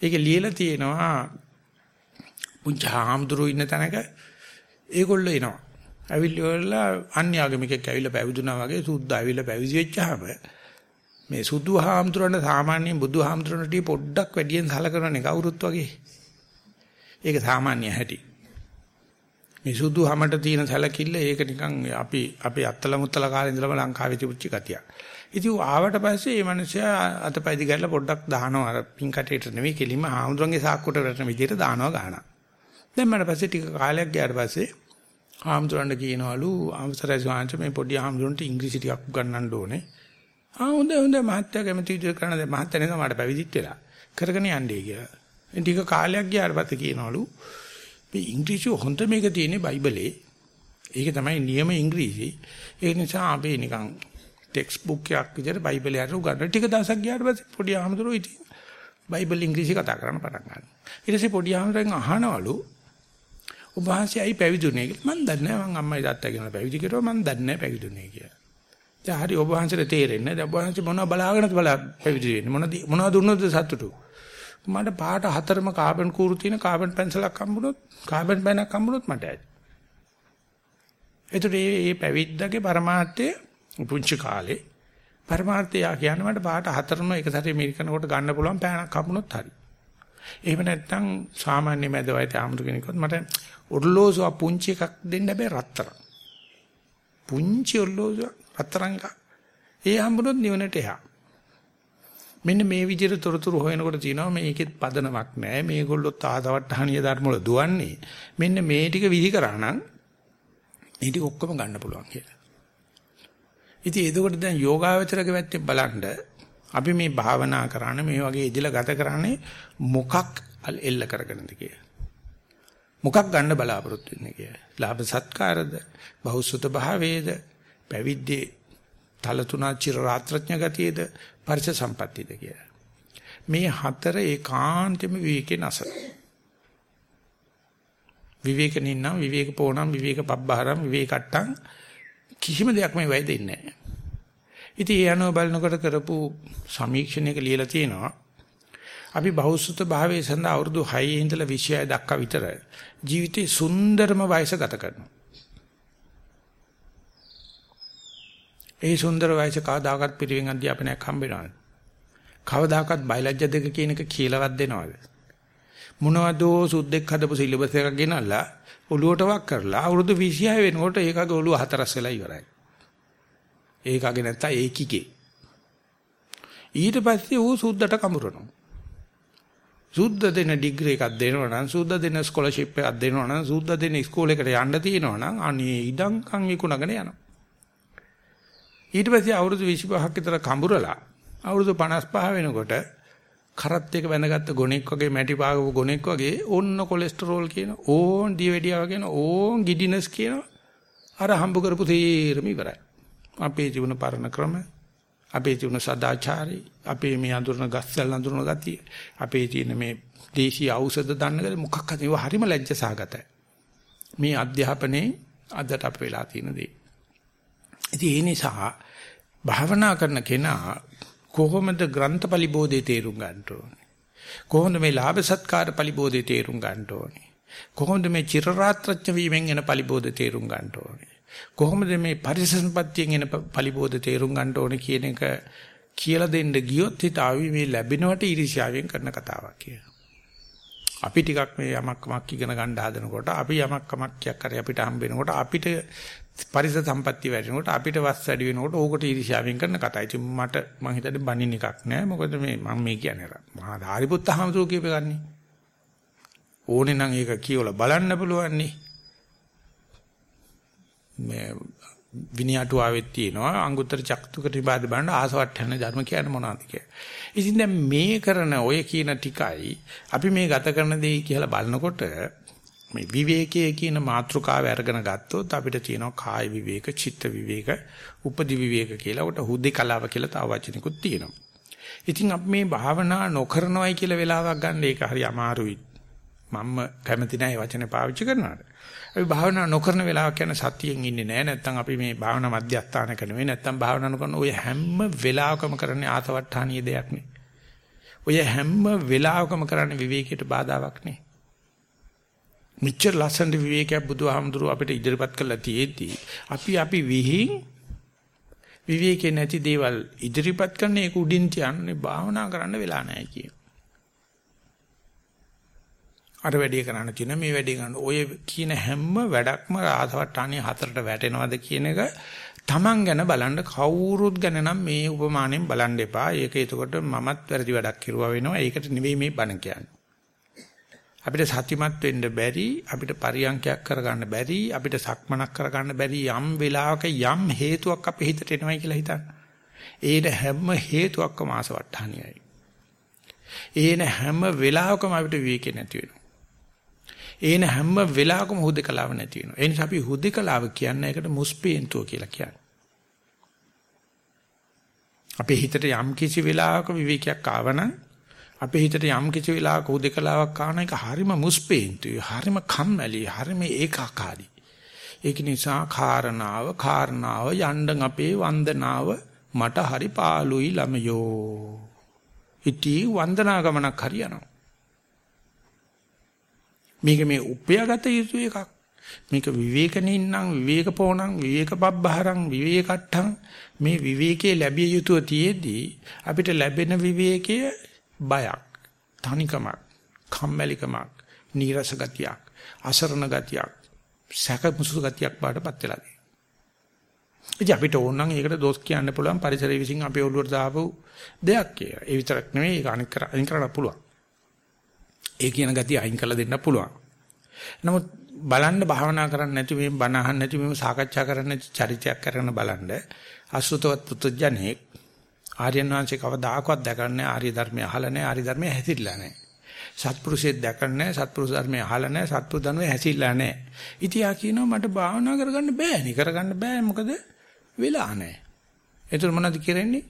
ඒක ලියලා තියෙනවා පුංචි හාමුදුරු ඉන්න තැනක ඒගොල්ලෝ එනවා. ඇවිල්ලා අන්‍යාගමිකෙක් ඇවිල්ලා පැවිදුණා වගේ සුද්ධ ඇවිල්ලා පැවිදි වෙච්චාම මේ සුදු හාමුදුරන්ට සාමාන්‍ය බුදු හාමුදුරන්ට පොඩ්ඩක් වැඩියෙන් සලකනනේ කවුරුත් වගේ. ඒක සාමාන්‍ය හැටි. මේ සුදු හැමට තියෙන සැලකිල්ල ඒක නිකන් අපි අපි අත්තල මුත්තල කාලේ ඉඳලම ලංකාවේ තිබුච්ච ගතියක්. ඉතින් ආවට පස්සේ මේ මිනිස්සයා අතපය දිගහැරලා පොඩ්ඩක් දානවා අර පින් කටේට නෙමෙයි කෙලින්ම හාමුදුරන්ගේ සාක්කුවට වැටෙන විදිහට දානවා ගහනවා. දැන් මට පස්සේ ටික කාලයක් ගියාට පස්සේ හාමුදුරන්ට කියනවලු අවසරයි ස්වාමීන් මේ පොඩි හාමුදුරන්ට ඉංග්‍රීසි ටිකක් උගන්වන්න ඕනේ. ආ හොඳ හොඳ මහත්තයා කැමති විදිහට කරන දැන් මහත්තයා නේද මට පැවිදිත් වෙලා. කරගෙන යන්නේ කියලා. ටික කාලයක් ගියාට පස්සේ කියනවලු මේ ඉංග්‍රීසි හොඳ මේක තියෙන්නේ බයිබලේ. ඒක තමයි නියම ඉංග්‍රීසි. ඒ නිසා අපි නිකන් ටෙක්ස්ට් බුක් එකක් විදිහට බයිබලේ අර උගන්න ටික දවසක් ගියාට පස්සේ පොඩි ආමතුරු ඉතින් බයිබල් ඉංග්‍රීසි කතා කරන්න පටන් ගන්නවා. ඊට පස්සේ පොඩි ආමතුරෙන් අහනවලු ඔබ වහන්සේ ඇයි පැවිදුනේ කියලා. මම දන්නේ නැහැ මං අම්මයි තාත්තා කියන පැවිදි කෙරුවා මම දන්නේ නැහැ පැවිදුනේ කියලා. දැන් හරි ඔබ වහන්සේට තේරෙන්නේ දැන් ඔබ වහන්සේ මොනවද බලාගෙනද බලා පැවිදි වෙන්නේ මොනවද මොනවද දුන්නොත් සතුටු. මට පාට හතරම කාබන් කූරු තියෙන කාබන් පැන්සලක් හම්බුනොත් කාබන් පෑනක් හම්බුනොත් මට ඇති. ඒතර මේ පැවිද්දගේ પરමාර්ථය පුංචි කාලේ පරමාර්ථය කියන්නේ මට පාට හතරම එක සැරේ මෙරිකනකොට ගන්න පුළුවන් පෑනක් හම්බුනොත් හරි. එහෙම නැත්නම් සාමාන්‍ය මැද වයස ආමුතු කෙනෙක්වත් මට ඔර්ලෝසුව පුංචි එකක් දෙන්න බෑ රත්තරන්. පුංචි ඔර්ලෝසුව රත්තරන් එක. ඒ හම්බුනොත් නිවනට එහා. මෙන්න මේ විදිහට තොරතුරු හොයනකොට තියෙනවා මේකෙත් පදනමක් නැහැ. මේගොල්ලොත් ආදවට්ටහණිය ධර්ම වල දුවන්නේ. මෙන්න මේ ටික විහි කරා නම් මේ ටික ඔක්කොම ගන්න පුළුවන් කියලා. ඉතින් එතකොට දැන් යෝගාවචරක පැත්තේ බලන්න අපි මේ භාවනා කරන්නේ මේ වගේ ඉදිලා ගත කරන්නේ මොකක් එල්ල කරගෙනද කියලා. මොකක් ගන්න බලාපොරොත්තු වෙන්නේ කියලා. ලාභ සත්කාරද, බහුසුත භාවයේද, පැවිද්දේ තලතුණා චිර රාත්‍රඥ ගතියේද, පරිස සම්පත්තියද කියලා. මේ හතර ඒකාන්තෙම විවේකේ නැස. විවේකනින්නම් විවේක පෝනම් විවේක පබ්බහරම් විවේකට්ටම් කිසිම දෙයක් මේ වෙයි දෙන්නේ නැහැ. ඉතින් ඒ අනුව බලනකොට කරපු සමීක්ෂණයක ලියලා තියෙනවා අපි බහුසුත භාවයේ සඳහා අවුරුදු 6 ඉඳලා 26 දක්වා විතර ජීවිතේ සුන්දරම වයස ගත කරනවා. ඒ සුන්දර වයස කවදාකවත් පිරිවෙන් අධ්‍යාපනයක් හම්බෙනවද? කවදාකවත් බයලජ්‍ය දෙක කියන එක කියලාවත් දෙනවද? මොනවදෝ සුද්දෙක් හදපු සිලබස් එකක් ගෙනල්ලා ඔලුවට වක් කරලා අවුරුදු 26 වෙනකොට ඒකගේ ඔලුව හතරස් වෙලා ඉවරයි. ඒකගේ නැත්තම් ඒකිගේ. ඊට පස්සේ ඌ සුද්දට කඹරනවා. සුද්ද දෙන ඩිග්‍රී එකක් දෙනවා නම් සුද්ද දෙන ස්කෝලර්ෂිප් එකක් දෙනවා නම් සුද්ද දෙන ඉස්කෝලේකට යන්න තියෙනවා නම් අනේ ඉඩම්කම් විකුණගෙන යනවා. ඊට පස්සේ අවුරුදු 25ක් විතර කඹරලා අවුරුදු 55 වෙනකොට කරත් එක බැඳගත්ත ගොනෙක් වගේ මැටි පාගපු ගොනෙක් වගේ ඕන්න කොලෙස්ටරෝල් කියන ඕන් දියවැඩියාව කියන ඕන් ගිඩිනස් කියන අර හම්බ කරපු තීරම ඉවරයි. අපේ ජීවන පරණ ක්‍රම අපේ ජීවන සදාචාරي අපේ මේ අඳුරන ගස්සල් අඳුරන ගතිය අපේ තියෙන මේ දේශීය ඖෂධ දන්නකද මොකක් හරි ඒවා හරිම ලැජ්ජ සහගතයි. මේ අධ්‍යාපනයේ අදට අප වෙලා තියෙන දේ. ඉතින් ඒ නිසා භාවනා කරන කෙනා කොහොමද ග්‍රන්ථ පරිබෝධේ තේරුම් ගන්න ඕනේ? කොහොමද මේ ලාභ සත්කාර පරිබෝධේ තේරුම් ගන්න ඕනේ? කොහොමද මේ චිරරාත්‍රඥ වීමෙන් එන පරිබෝධ තේරුම් ගන්න ඕනේ? කොහොමද මේ පරිසම්පත්තියෙන් එන පරිබෝධ තේරුම් ගන්න ඕනේ කියන එක කියලා දෙන්න ගියොත් හිත ආවි මේ ලැබෙනවට ඊර්ෂ්‍යාවෙන් කරන කතාවක් කියලා. අපි ටිකක් මේ යමක් කමක් ඉගෙන ගන්න හදනකොට අපි යමක් කමක් කියක් හරි අපිට හම්බ වෙනකොට අපිට පරිස සම්පatti වැඩිනකොට අපිට වස් වැඩි වෙනකොට ඕකට ඊර්ෂ්‍යාවෙන් කරන කතා. ඉතින් මට මං හිතන්නේ බනින්න එකක් නෑ. මොකද මේ මම මේ කියන්නේ මහා ධාරිපුත්ත හාමුදුරුවෝ කියපගන්නේ. ඕනේ නම් ඒක කියවලා බලන්න පුළුවන් නේ. මේ විනයටුවාවෙත් තියෙනවා අංගුත්තර චක්තුක නිබාද බලන්න ආසවට්ටන ධර්ම කියන්නේ මොනවද කියලා. ඉතින් දැන් මේ කරන ඔය කියන ටිකයි අපි මේ ගත කරන දේ කියලා බලනකොට මේ විවේකයේ කියන මාතෘකාව අරගෙන ගත්තොත් අපිට තියෙනවා කාය විවේක, චිත්ත විවේක, උපදි විවේක කියලා. උට හුදේකලාව කියලා තව වචනිකුත් තියෙනවා. ඉතින් අපි මේ භාවනා නොකරනවයි කියලා වෙලාවක් ගන්න ඒක හරි අමාරුයි. මම කැමති නැහැ වචනේ පාවිච්චි කරනවාට. අපි භාවනා නොකරන වෙලාවක් යන සතියෙන් ඉන්නේ නැහැ. නැත්තම් අපි මේ භාවනා මධ්‍යස්ථානක නෙවෙයි. නැත්තම් භාවනා නොකරන ඔය හැම වෙලාවකම කරන්නේ ආතවට්ටානීය දෙයක් නේ. ඔය හැම වෙලාවකම කරන්නේ විවේකයට බාධාවක් නේ. මෙච්චර ලස්සන විවේකයක් බුදුහාමුදුරුව අපිට ඉදිරිපත් කළා තියෙද්දි අපි අපි විහිං විවේකේ නැති දේවල් ඉදිරිපත් කරන එක උඩින් තියන්නේ භාවනා කරන්න වෙලා නැහැ කියන. අර වැඩේ කරන්න තියෙන මේ වැඩේ කරන්න ඔය කියන හැම වැඩක්ම ආසවට්ටානිය හතරට වැටෙනවද කියන එක Taman ගැන බලන්න කවුරුත් ගැන නම් මේ උපමාණයෙන් බලන්න එපා. ඒක එතකොට මමත් වැරදි වැඩක් කරුවා වෙනවා. ඒකට නෙවෙයි මේ බණ කියන්නේ. අපිට සත්‍යමත් වෙන්න බැරි අපිට පරියන්කයක් කරගන්න බැරි අපිට සක්මනක් කරගන්න බැරි යම් වෙලාවක යම් හේතුවක් අපේ හිතට එනවයි කියලා හිතන්න. ඒන හැම හේතුවක්ම ආසවට්ටානියයි. ඒන හැම වෙලාවකම අපිට විවේකේ නැති වෙනවා. ඒන හැම වෙලාවකම හුදකලාව නැති වෙනවා. ඒ නිසා අපි හුදකලාව කියන්නේ ඒකට මුස්පේන්තුව කියලා කියන්නේ. අපේ හිතට යම් කිසි වෙලාවක විවේකයක් ආවනම් අපේ හිතට යම් කිසි වෙලාවක උදකලාවක් කාන එක හරිම මුස්පේන්තුයි හරිම කම්මැලි හරිම ඒකාකාරී ඒක නිසා කාරණාව කාරණාව යණ්ඩන් අපේ වන්දනාව මට හරි පාළුයි ළමයෝ ඉති වන්දනා ගමනක් හරියනවා මේක මේ උපයාගත යුතු එකක් මේක විවේකනින්නම් විවේකපෝණං විවේකපබ්බහරං විවේකට්ඨං මේ විවේකයේ ලැබිය යුතුව තියේදී අපිට ලැබෙන විවේකයේ බයක්, තනිකමක්, කම්මැලිකමක්, නීරස ගතියක්, අසරණ ගතියක්, සැක මුසු ගතියක් බාටපත් වෙලා තියෙනවා. ඉතින් අපිට ඕන නම් ඒකට දොස් කියන්න පුළුවන් පරිසරය විසින් අපේ ඔළුවට දාපු දෙයක් කියලා. ඒ විතරක් නෙවෙයි ඒක අනික් කර අයින් කරන්න පුළුවන්. ඒ කියන ගතිය අයින් කරලා දෙන්න පුළුවන්. නමුත් බලන්න භාවනා කරන්න නැති මේ බණ අහන්න නැති මේ සාකච්ඡා කරන්න නැති චරිතයක් කරන බලන්න අසුතවත් පුත්‍ජනෙක් ආර්යයන් වහන්සේ කවදාකවත් දැකන්නේ ආර්ය ධර්මය අහලා නැහැ ආර්ය ධර්මය හැසිරලා නැහැ. සත්පුරුෂයෙක් දැකන්නේ සත්පුරුෂ ධර්මය අහලා නැහැ සත්පුරුෂ ධර්මය හැසිරලා නැහැ. ඉතියා කියනවා මට භාවනා කරගන්න බෑනේ කරගන්න බෑ මොකද වෙලා නැහැ. ඒතර මොනවද කරන්නේ?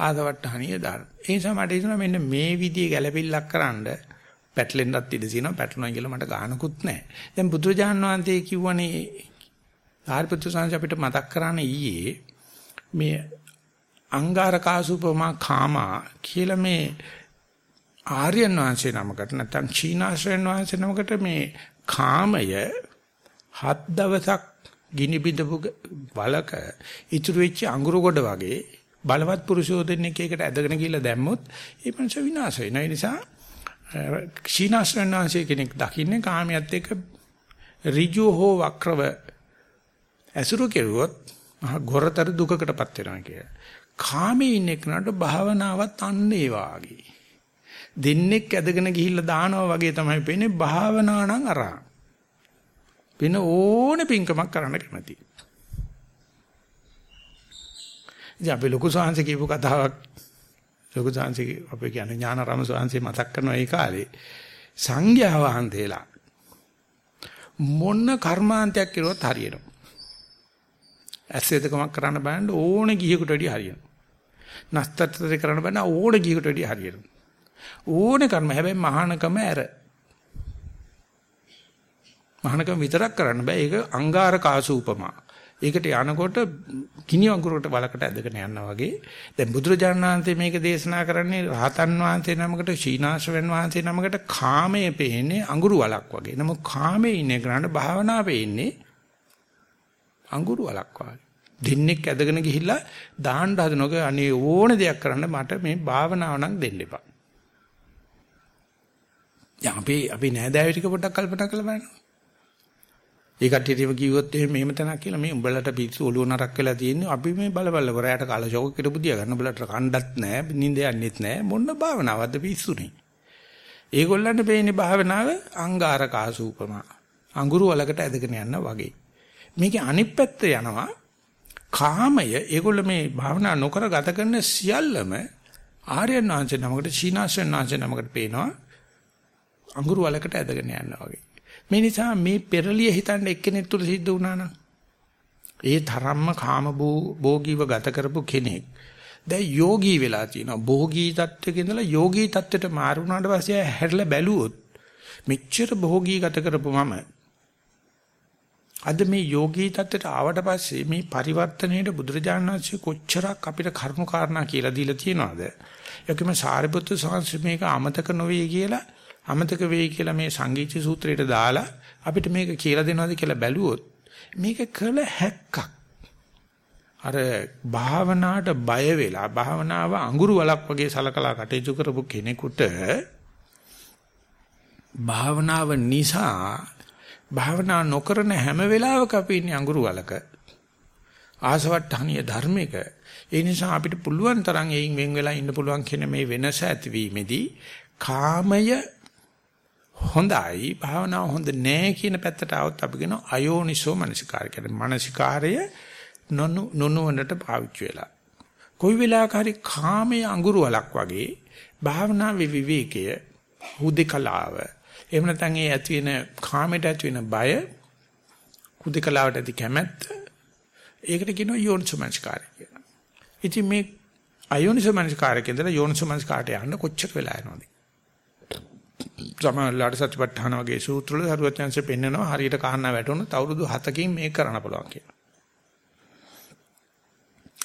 ආදවට්ටහනිය දාන. ඒ නිසා මට හිතෙනවා මෙන්න මේ විදිහේ ගැළපිල්ලක් කරන්න පැටලෙන්නත් ඉඩ තියෙනවා පැටලුණා කියලා මට ගානකුත් නැහැ. දැන් බුදුරජාන් වහන්සේ කිව්වනේ ආරිපුත්‍ර සංඝ අපිට මතක් කරන්නේ ඊයේ මේ අංගාරකාසුපමා කාමා කියලා මේ ආර්යයන් වහන්සේ නමකට නැත්නම් චීනාශ්‍රයන් වහන්සේ නමකට මේ කාමය හත් දවසක් ගිනි බිඳපු වලක ඉතුරු වෙච්ච අඟුරු ගොඩ වගේ බලවත් පුරුෂයෝ දෙන්නෙක් එකට ඇදගෙන ගිහිල්ලා දැම්මොත් ඒ මනස විනාශ වෙනවා. ඒ නිසා ක්ෂීණාශ්‍රයන් වහන්සේ කෙනෙක් දකින්නේ කාමයට එක්ක ඍජු හෝ වක්‍රව ඇසුරු කෙරුවොත් මහ ගොරතර දුකකටපත් වෙනවා කිය. කාමයේ ඉන්න කෙනාට භාවනාවත් අන්න ඒ වාගේ. දෙන්නෙක් ඇදගෙන ගිහිල්ලා දානවා වගේ තමයි පේන්නේ භාවනා නම් අරහන්. වෙන ඕනේ පිංකමක් කරන්න කැමතියි. ඉතින් අපි ලොකු සාංශ කියපු කතාවක් ලොකු සාංශ අපේ කියන්නේ ඥානාරාම සාංශේ මතක් කරන ඒ කාලේ සංඝයා වහන්සේලා මොන කර්මාන්තයක් කරුවත් හරියනවා. ඇස්සෙදකමක් කරන්න බෑන ඕනේ ගිහියෙකුට වැඩිය හරියනවා. නස්තරතර කරන්න බෑන ඕනේ ගිහියෙකුට වැඩිය හරියනවා. ඕනේ කර්ම හැබැයි මහානකම ඇර මහානකම විතරක් කරන්න බෑ. ඒක අංගාර කාසූපමා. ඒකට යනකොට ගිනි අඟුරකට වලකට ඇදගෙන යනවා වගේ. දැන් බුදුරජාණන් වහන්සේ මේක දේශනා කරන්නේ රහතන් වහන්සේ නමකට, ශීනාශ්‍රවෙන් වහන්සේ නමකට කාමයේ පේන්නේ අඟුරු වලක් වගේ. නමුත් කාමයේ ඉන්නේ කරාට භාවනා වෙන්නේ අඟුරු වලක් වගේ. දෙන්නෙක් ඇදගෙන ගිහිල්ලා දාන්න හදනක අනේ ඕන දෙයක් කරන්න මට මේ භාවනාව නම් දෙන්න එපා. දැන් අපි අපි නෑදෑයෝ ටික පොඩ්ඩක් කල්පනා කරලා බලන්න. ඒ කට්ටියටම කිව්වොත් එහෙම මෙහෙම තැනක් කියලා මේ උඹලට පිස්සු ඔළුව නරක් වෙලා තියෙන්නේ. අපි මේ බලබල කරයට කාලා ෂෝක් එකට බුදියා ගන්න. උඹලට කණ්ඩත් නැහැ නිින්ද යන්නෙත් නැහැ මොන භාවනාවක්ද පිස්සුනේ? ඒගොල්ලන්ට පේන්නේ භාවනාව අංගාරකාසූපම අඟුරු වලකට ඇදගෙන යනවා වගේ. මේකේ අනිත් පැත්ත යනවා. කාමය ඒගොල්ල මේ භාවනා නොකර ගත කරන සියල්ලම ආර්යයන් වහන්සේ නමකට චීනාසයන් වහන්සේ නමකට පේනවා. අඟුරු වලකට ඇදගෙන යනවා වගේ. මේ නිසා මේ පෙරලිය හිතන්න එක්කෙනෙක් තුල සිද්ධ වුණා නම් ඒ තරම්ම කාම භෝගීව ගත කරපු කෙනෙක්. දැන් යෝගී වෙලා තියෙනවා. භෝගී තත්වයක ඉඳලා යෝගී තත්වයට මාරු වුණාට පස්සේ හැරිලා බැලුවොත් මෙච්චර භෝගී ගත කරපු මම අද මේ යෝගී තත්වයට ආවට පස්සේ මේ පරිවර්තනයේට බුදුරජාණන් වහන්සේ කොච්චරක් අපිට කරුණු කාරණා කියලා දීලා තියෙනවද? ඒකම සාරිපුත්‍ර සංස්කෘතික මේක අමතක නොවේ කියලා අමතක වෙයි කියලා මේ සංගීත සූත්‍රයට දාලා අපිට මේක කියලා දෙනවද කියලා බැලුවොත් මේක කළ හැක්කක්. අර භාවනාවට බය වෙලා භාවනාව අඟුරු වලක් වගේ සලකලා කටයුතු කරපු කෙනෙකුට භාවනාව නිසා භාවනා නොකරන හැම වෙලාවක අපි ඉන්නේ අඟුරු වලක ආසවට්ටහනිය ධර්මික ඒ නිසා අපිට පුළුවන් තරම් එයින් වෙන් වෙලා ඉන්න පුළුවන් කියන මේ වෙනස ඇතිවීමේදී කාමය හොඳයි භාවනාව හොඳ නෑ කියන පැත්තට આવත් අපි කියන අයෝනිසෝ මනසිකාරය කියන්නේ මනසිකාරය නොනුවණට පාවිච්චි වෙලා කොයි වෙලාවක හරි කාමයේ අඟුරු වලක් වගේ භාවනාවේ විවේකය හුදේකලාව එහෙම නැත්නම් ඒ ඇති වෙන කාමයට ඇති වෙන බය හුදේකලාවට ඇති කැමැත්ත ඒකට කියනවා යෝනිසෝමනස්කාරය කියලා. ඉතින් මේ අයෝනිසෝමනස්කාරය කියලා යෝනිසෝමනස්කාරට යන්න කොච්චර වෙලා යනවද? සමහරලාට සත්‍යපට්ඨාන වගේ සූත්‍රවල හරුවත්යන්සේ පෙන්නනවා හරියට කාරණා වැටුණොත් අවුරුදු 7කින් මේක කරන්න පුළුවන් කියලා.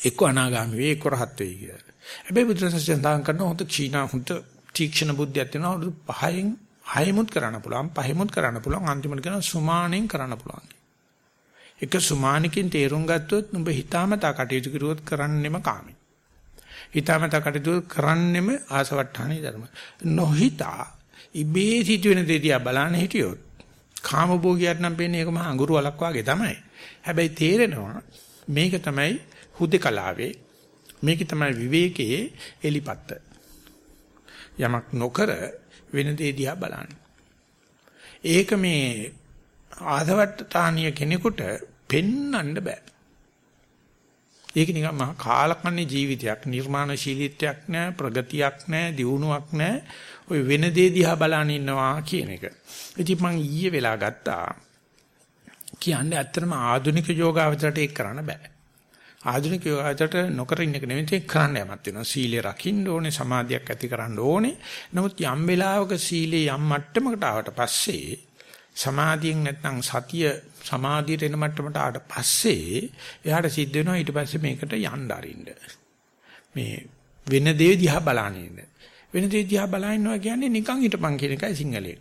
එක්ක අනාගාමී වෙයි එක්ක රහත් වෙයි කියලා. හැබැයි බුදුරජාණන් සඳහන් කරන හොඳ ක්ෂීණා හොඳ තීක්ෂණ බුද්ධියක් තියෙනවා අවුරුදු 5න් 6මුත් කරන්න පුළුවන් පහෙමුත් කරන්න පුළුවන් අන්තිමට කියන සුමානෙන් කරන්න පුළුවන්. එක සුමානකින් තේරුම් ගත්තොත් නුඹ හිතාමතා කටයුතු කරුවොත් කරන්නෙම කාමී. හිතාමතා කටයුතු කරන්නෙම ආසවට්ටානේ ධර්ම. නොහිතා ඉබේ සිදුවෙන දේ දිහා බලන්න හිටියොත් කාමභෝගියට නම් පේන්නේ ඒක මහා අඟුරු වලක් වගේ තමයි. හැබැයි තේරෙනවා මේක තමයි හුදේකලාවේ මේක තමයි විවේකයේ එලිපත්ත. යමක් නොකර වෙන දේ දිහා බලන්න. ඒක මේ ආධවට්ටානිය කෙනෙකුට පෙන්වන්න බෑ. ඒක නිකන් මහා කාලකන්ණි ජීවිතයක් නිර්මාණශීලීත්වයක් නෑ ප්‍රගතියක් නෑ දියුණුවක් නෑ ඔය වෙන දේ දිහා බලන ඉන්නවා කියන එක. ඉතින් මම ඊයේ වෙලා ගත්තා. කියන්නේ ඇත්තටම ආධුනික යෝගාවචරයට ඒක කරන්න බෑ. ආධුනික යෝගාචරයට නොකර ඉන්න එක නෙමෙයි ඒක කරන්න යමක් තියෙනවා. සීලය රකින්න ඕනේ, සමාධියක් ඇති කරන්න ඕනේ. නමුත් යම් වෙලාවක සීලේ යම් මට්ටමකට ආවට පස්සේ සමාධියෙන් නැත්නම් සතිය සමාධියට එන මට්ටමට ආවට පස්සේ එයාට සිද්ධ වෙනවා ඊට පස්සේ මේකට යන්න අරින්න. මේ වෙන දේ දිහා බලනින්න. වෙන දේ දිහා බලනවා කියන්නේ නිකන් හිටපන් කියන එකයි සිංහලෙන්.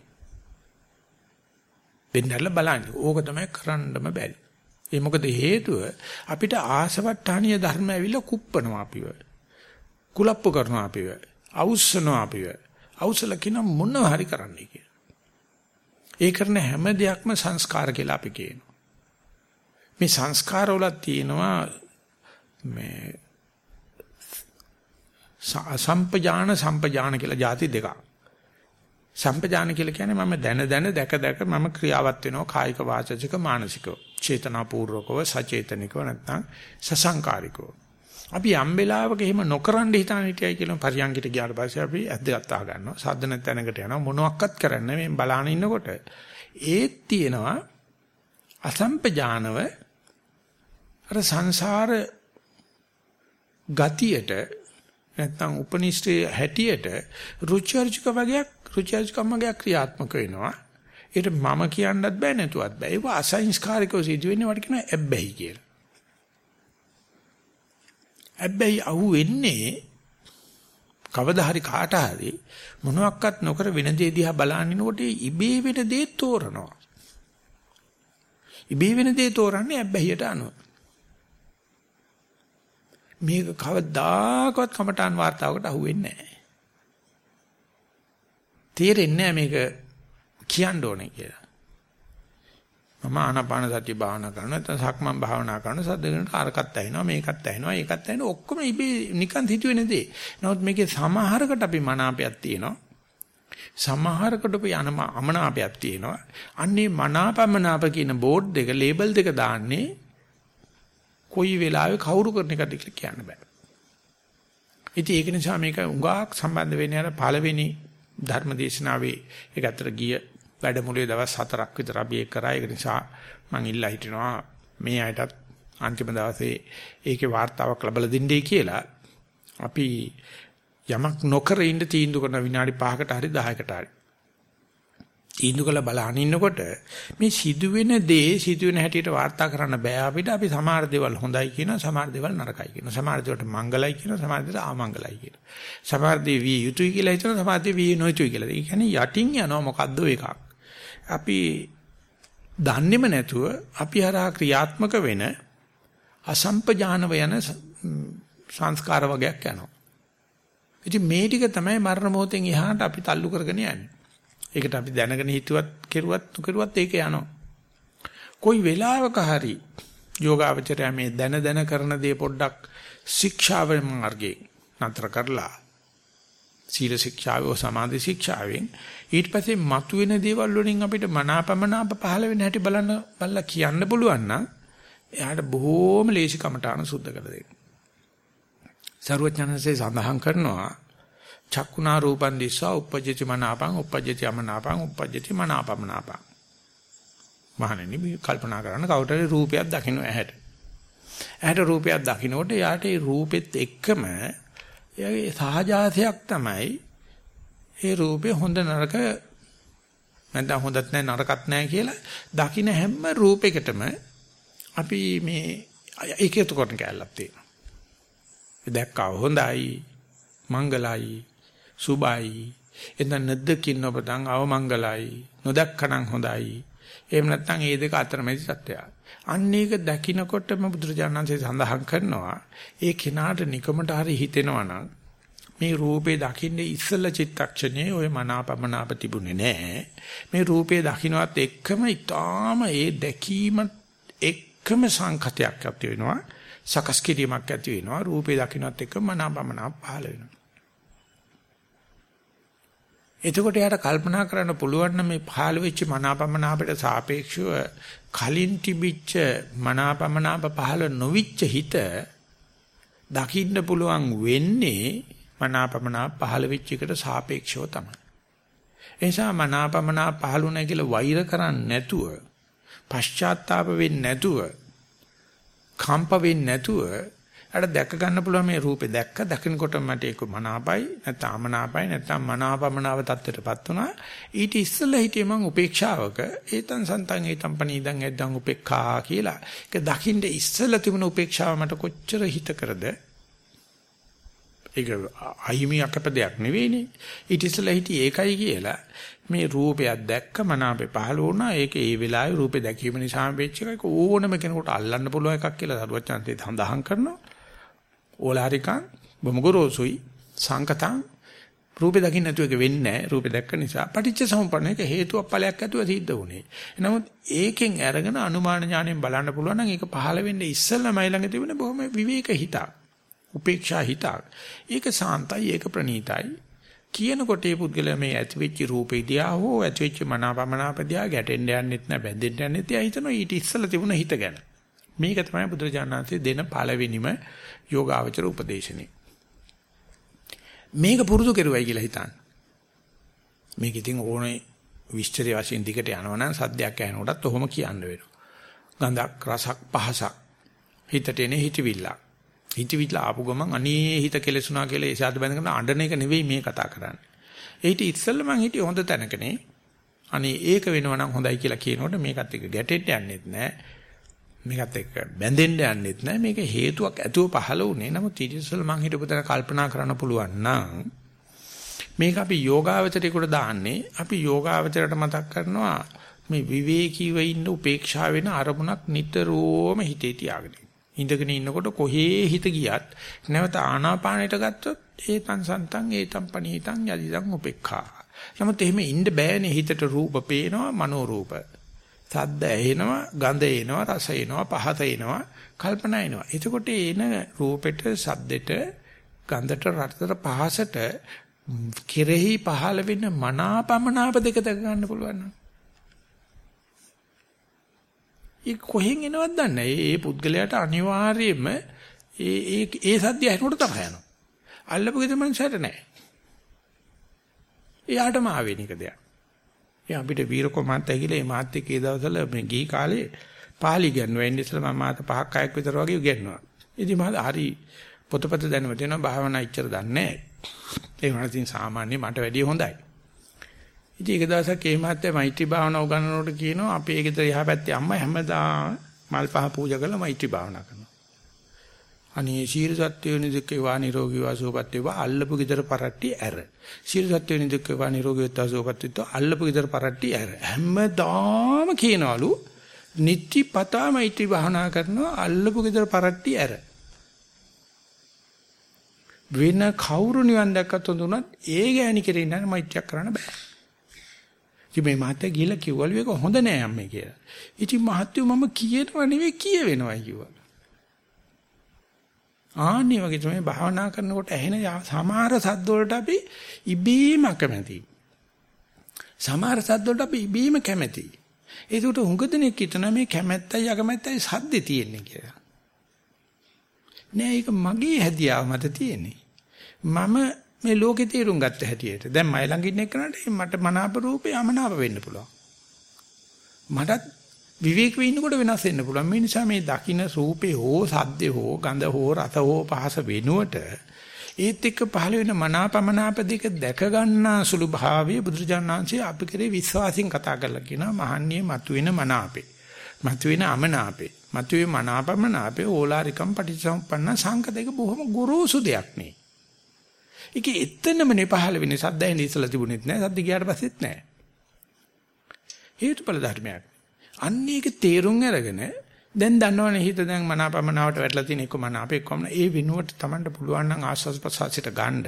වෙන්නර්ල බලන්නේ. ඕක තමයි කරන්නම බැරි. ඒ මොකද හේතුව අපිට ආසවට්ටානීය ධර්ම ඇවිල්ලා කුප්පනවා අපිව. කුලප්පු කරනවා අපිව. අවුස්සනවා අපිව. අවුස්සල කියන මොනව හරි කරන්නයි කිය. ඒ කරන හැම දෙයක්ම සංස්කාර කියලා අපි කියනවා. මේ සංස්කාර වල තියෙනවා මේ සම්පජාන සම්පජාන කියලා ಜಾති දෙකක්. සම්පජාන කියලා කියන්නේ මම දැන දැන දැක දැක මම ක්‍රියාවත් වෙනවා කායික වාචික මානසිකව. චේතනාපූර්වකව සචේතනිකව නැත්නම් සසංකාරිකව. අපි යම් වෙලාවක එහෙම නොකරන් හිතාන හිටියයි කියලා පරියන්කිට ගියාට පස්සේ අපි ඇද්දගත් ආ ගන්නවා. සද්ද නැතැනකට යනවා. මොනවත් කරන්නේ මේ බලාන ඉන්නකොට ඒත් තියෙනවා අසම්පජානව අර සංසාර ගතියට නැත්නම් උපනිෂ්ඨයේ හැටියට රුචර්ජික වගේක් රුචර්ජිකම්මගේ ක්‍රියාත්මක වෙනවා. ඒකට මම කියන්නත් බෑ නැතුවත් බෑ. ඒක අසංස්කාරිකව සිදුවෙන්නේ වට කියන ඇබ්බැහි කියලා. ඇබ්බැහි අහු වෙන්නේ කවදා හරි කාට හරි මොනවත් නොකර වෙන දේ දිහා බලනකොට ඉබේ වෙන දේ තෝරනවා. ඉබේ වෙන දේ තෝරන්නේ ඇබ්බැහියට අනුව. මේක කවදාකවත් කමටාන් වார்த்தාවකට අහු වෙන්නේ නැහැ. තේරෙන්නේ නැහැ මේක කියන්න ඕනේ කියලා. මම ආනාපාන සති භාවනා කරනවා නැත්නම් සක්මන් භාවනා කරනවා සද්දගෙනට අරකට ඇහෙනවා මේකත් ඇහෙනවා ඒකත් ඇහෙනවා ඔක්කොම ඉබේ නිකන් හිතුවේ නැදේ. නමුත් මේකේ සමහරකට අපි මනාපයක් තියෙනවා. සමහරකට අපි යනම අමනාපයක් තියෙනවා. අන්නේ මනාපමනාප කියන බෝඩ් දෙක ලේබල් දෙක දාන්නේ කොයි වෙලාවෙ කවුරු කරන එකද කියලා කියන්න බෑ. ඉතින් ඒක නිසා මේක උඟාක් සම්බන්ධ වෙන්නේ අර පළවෙනි ධර්මදේශනාවේ ඒක අතර ගිය වැඩමුළුවේ දවස් 4ක් විතර අපි ඒක කරා. ඒක නිසා මම ඉල්ලා හිටිනවා මේ අයටත් අන්තිම දවසේ ඒකේ වார்த்தාවක් ලැබලා දෙන්නයි කියලා. අපි යමක් නොකර ඉන්න තීන්දුව කරන විනාඩි 5කට හරි 10කට හරි තීන්දුව කළ බලහන් ඉන්නකොට මේ සිදුවෙන දේ සිදුවෙන හැටියට වාර්තා කරන්න බෑ අපිට අපි සමහර දේවල් හොඳයි කියනවා සමහර දේවල් නරකයි කියනවා සමහර දේවල්ට මංගලයි කියනවා සමහර දේවල් ආමංගලයි කියනවා සමහර දේ වී යුතුයි කියලා හිතනවා සමහර දේ වී නොයුතුයි කියලා. ඒ කියන්නේ යටින් යනවා මොකද්ද එකක්. අපි දන්නේම නැතුව අපි හරහා ක්‍රියාත්මක වෙන අසම්පජානව යන සංස්කාර වගේක් යනවා. ඉතින් මේ ටික තමයි මරණ මොහොතෙන් එහාට අපි තල්ලු කරගෙන යන්නේ. ඒකට අපි දැනගෙන හිතුවත් කෙරුවත් නොකරුවත් ඒක යනවා. කොයි වෙලාවක හරි යෝගාවචරය මේ දැන දැන කරන දේ පොඩ්ඩක් ශික්ෂාවේ මාර්ගේ නතර කරලා සීල ශික්ෂාවේ සමාධි ශික්ෂාවෙන් ඊට පස්සේ මතුවෙන දේවල් වලින් අපිට මනාපමනාප පහළ වෙන හැටි බලන්න බලලා කියන්න පුළුවන් නම් එයාට බොහෝම ලේසි කමටහන සුද්ධ කර දෙන්න. සරුවචනන්සේ සඳහන් කරනවා චක්කුණා රූපන් දිස්සා uppajjati මනාපං uppajjati අමනාපං uppajjati මනාපමනාපං මහණෙනි මේ කල්පනා කරන්න කවුරුහරි රූපයක් දකින්න ඇහැට ඇහැට රූපයක් දකින්නකොට යාට ඒ රූපෙත් එක්කම එයාගේ සහජාතයක් තමයි ඒ රූපේ හොඳ නරක නැත්නම් හොඳත් නැහැ නරකත් නැහැ කියලා දකින්න හැම රූපයකටම අපි මේ ඒකේතු කරන කැලලක් තියෙනවා. දැක්කව හොඳයි මංගලයි සුබයි. එතන නැද්දකින් ඔබතන් අවමංගලයි. නොදැක්කනම් හොඳයි. එහෙම නැත්නම් මේ දෙක අතරමැදි සත්‍යය. අන්න ඒක දකින්නකොටම බුදුරජාණන්සේ සඳහන් කරනවා ඒ කෙනාට නිකමට හරි හිතෙනවා නම් මේ රූපේ දකින්නේ ඉස්සල චිත්තක්ෂණයේ ওই මනාපමනාප තිබුණේ නැහැ මේ රූපේ දකින්නවත් එක්කම ඊටාම ඒ දැකීම එක්කම සංකතයක් ඇති වෙනවා. සකස් කිරීමක් ඇති වෙනවා. රූපේ දකින්නවත් එක්කම මනාපමනාප පහළ වෙනවා. එතකොට යාට කල්පනා කරන්න පුළුවන් නම් මේ පහළ වෙච්ච මනාපමනාපයට සාපේක්ෂව කලින් තිබිච්ච මනාපමනාප පහළ නොවිච්ච හිත දකින්න පුළුවන් වෙන්නේ මනාපමනාප පහළ වෙච්ච එකට සාපේක්ෂව තමයි. ඒ නිසා මනාපමනාප පහළ නැහැ කියලා වෛර කරන්නේ නැතුව පශ්චාත්තාප වෙන්නේ නැතුව කම්ප වෙන්නේ නැතුව අර දැක ගන්න පුළුවන් මේ රූපේ දැක්ක දකින්නකොට මට ඒක මනාපයි නැත්නම් අමනාපයි නැත්නම් මනාපමනාව තත්ත්වයටපත් වුණා. ඊට ඉස්සෙල්ලා හිටියේ මං උපේක්ෂාවක. ඒතන් සන්තන් ඒතම් පණීදන් එද්දන් උපේක්ඛා කියලා. ඒක දකින්න ඉස්සෙල්ලා තිබුණ උපේක්ෂාව මට කොච්චර හිත කරද ඒක අහිමියක් අපදයක් නෙවෙයිනේ. ඊට ඉස්සෙල්ලා හිටියේ ඒකයි කියලා. මේ රූපයක් දැක්ක මනාපේ පහළ වුණා. ඒක ඒ වෙලාවේ රූපේ දැකීම නිසා වෙච්ච එකක් ඕනම කෙනෙකුට අල්ලන්න පුළුවන් එකක් කියලා සරුවචාන්තේ සඳහන් කරනවා. ඕලාරිකං බොමුගරෝසුයි සංකතං රූපේ දකින්න නැතුව එක වෙන්නේ නැහැ. රූපේ දැක්ක නිසා පටිච්ච සමුප්පන්න එක හේතුවක් ඵලයක් ඇතුව සිද්ධ වුනේ නමුත් ඒකෙන් අරගෙන අනුමාන ඥාණයෙන් බලන්න පුළුවන් නම් ඒක පහළ වෙන්නේ ඉස්සෙල්ලාමයි ළඟ තිබුණ බොහොම විවේක හිතක් උපේක්ෂා හිතක්. ඒක සාන්තයි ඒක ප්‍රණීතයි. කියනකොට ඒ පුද්ගලයා මේ ඇතිවෙච්ච රූපේ දිහා හෝ ඇතිවෙච්ච මනාපමනාප දිහා ගැටෙන්න යන්නෙත් නැහැ බැඳෙන්න යන්නෙත් නැහැ. හිතනවා ඊට ඉස්සෙල්ලා තිබුණ හිත ගැන. මේක තමයි බුදුරජාණන්සේ දෙන පළවෙනිම යෝගාවචර උපදේශනේ. මේක පුරුදු කෙරුවයි කියලා හිතන්න. මේක ඉතින් ඕනේ විස්තරය වශයෙන් දිගට යනවා නම් සද්දයක් ඇහෙනකොටත් ඔහොම කියන්න වෙනවා. ගඳක් රසක් පහසක් හිතට එන හිතවිල්ල. හිතවිල්ල ආපු ගමන් අනේ හිත කෙලසුනා කියලා ඒ සාද බඳගෙන අඬන එක නෙවෙයි මේ කතා කරන්නේ. ඒිට ඉස්සෙල්ලා මං හිටියේ හොඳ තැනකනේ. අනේ ඒක වෙනවා නම් හොඳයි කියලා කියනකොට මේකත් එක්ක ගැටෙන්න යන්නෙත් නැහැ. මේකත් එක්ක බැඳෙන්න යන්නෙත් නෑ. මේක හේතුවක් ඇතුව පහළ වුණේ. නමුත් ඊට ඉස්සෙල්ලා මං හිතපතන කල්පනා කරන්න පුළුවන් නම් මේක අපි යෝගාවචරයට දාන්නේ. අපි යෝගාවචරයට මතක් කරනවා මේ විවේකීව ඉන්න උපේක්ෂා වෙන අරමුණක් නිතරම හිතේ තියාගෙන ඉඳගෙන ඉන්නකොට කොහේ හිත ගියත් නැවත ආනාපානයට ගත්තොත් ඒතං සන්තං ඒතං පනීතං යදිදං උපේක්ඛා. නමුත් එහෙම ඉන්න බෑනේ. හිතට රූප පේනවා මනෝ රූප සද්ද ඇහෙනවා, ගඳ එනවා, රස එනවා, පහත එනවා, කල්පනා එනවා. එතකොට එන රූපෙට, සද්දෙට, ගඳට, රසට, පහසට කෙරෙහි පහළ වෙන මනාපමනාප දෙක දක ගන්න පුළුවන් නේද? ඒ කොහෙන් එනවද දන්නේ ඒ පුද්ගලයාට අනිවාර්යයෙන්ම ඒ ඒ ඒ සද්දය ඇහෙනකොට තමයි යනවා. අල්ලපු ගෙදර මනුස්සයට නෑ. එයාටම ආවෙනික දෙයක්. ඒ අපිට වීරකෝ මාත්‍ය කියලා මේ මාත්‍ය කී දවස්වල මේ ගිහි කාලේ පාලි ගන්නවා. එන්නේ ඉස්සෙල්ලා මම මාත පහක් අයක් විතර වගේ උගෙන්නවා. ඉතින් මම හරි පොතපත දැනුම තියෙනවා භාවනා ඉච්චර දන්නේ නැහැ. ඒ වුණාට සාමාන්‍ය මට වැඩිය හොඳයි. ඉතින් එක දවසක් ඒ මාත්‍ය මෛත්‍රී භාවනා උගන්වනකොට කියනවා අපේ ගෙදර යහ පැත්තේ අම්මා හැමදාම මල් පහ පූජා කරලා මෛත්‍රී භාවනා කරනවා. අනේ සීල සත්‍යෝ නිදුක්කේ වා නිරෝගී වා සුවපත් වේවා අල්ලපු gedara පරට්ටි ඇර. සීල සත්‍යෝ නිදුක්කේ වා නිරෝගී වා සුවපත් වේවා අල්ලපු gedara පරට්ටි ඇර. හැමදාම කියනවලු නිත්‍යපතා මෛත්‍රී භාවනා කරනවා අල්ලපු gedara පරට්ටි ඇර. වෙන කවුරු නිවන් දැක්කත් හොඳුනත් ඒ ගෑණි කෙරේ නෑ මෛත්‍රියක් කරන්න බෑ. ඉතින් මේ මහත්තයා ගිහලා කිව්වලු ඒක හොඳ නෑ අම්මේ කියලා. ඉතින් මහත්තයෝ මම කියනවා නෙවෙයි කියවෙනවා කිව්වා. ආන්නේ වගේ තමයි භාවනා කරනකොට ඇහෙන සමහර සද්ද වලට අපි ඉබේම කැමැති. සමහර සද්ද වලට අපි ඉබේම කැමැති. ඒකට හුඟ දෙනෙක් හිතන මේ කැමැත්තයි අකමැත්තයි සද්දේ තියෙන්නේ කියලා. නෑ ඒක මගේ හැදියාව මත තියෙන්නේ. මම මේ ලෝකේ තේරුම් ගත්ත හැටියට දැන් මයි ළඟ ඉන්න එකනට මට මනාප රූපේ අමනාප වෙන්න පුළුවන්. මටත් විවේක වෙ ඉන්නකොට වෙනස් වෙන්න පුළුවන්. මේ නිසා මේ දකින්න රූපේ හෝ සද්දේ හෝ ගඳ හෝ රස හෝ පහස වෙනුවට ඒත් එක්ක පහළ වෙන මනාපමනාප දෙක දැක ගන්නා සුළු භාවයේ බුදුරජාණන්සේ අපි කරේ විශ්වාසින් කතා කරලා කියනවා මහන්නේ මතුවෙන මනාපේ. මතුවෙන අමනාපේ. මතුවේ මනාපමනාපේ ඕලාරිකම් පටිච්චසමුප්පන්න සංකතයක බොහොම ගොරෝසු දෙයක් නේ. ඒක එතනමනේ පහළ වෙන්නේ සද්දයෙන් ඉස්සලා තිබුණෙත් නෑ සද්ද ගියාට පස්සෙත් නෑ. හේතුඵල ධර්මයක්. අන්න ඒක තේරුම් අරගෙන දැන් දන්නවනේ හිත දැන් මනාපමනාවට වැටලා තියෙන එක මනාපේ කොමන ඒ විනුවට Tamanට පුළුවන් නම් ආස්වාස් ප්‍රසාසිත ගන්න.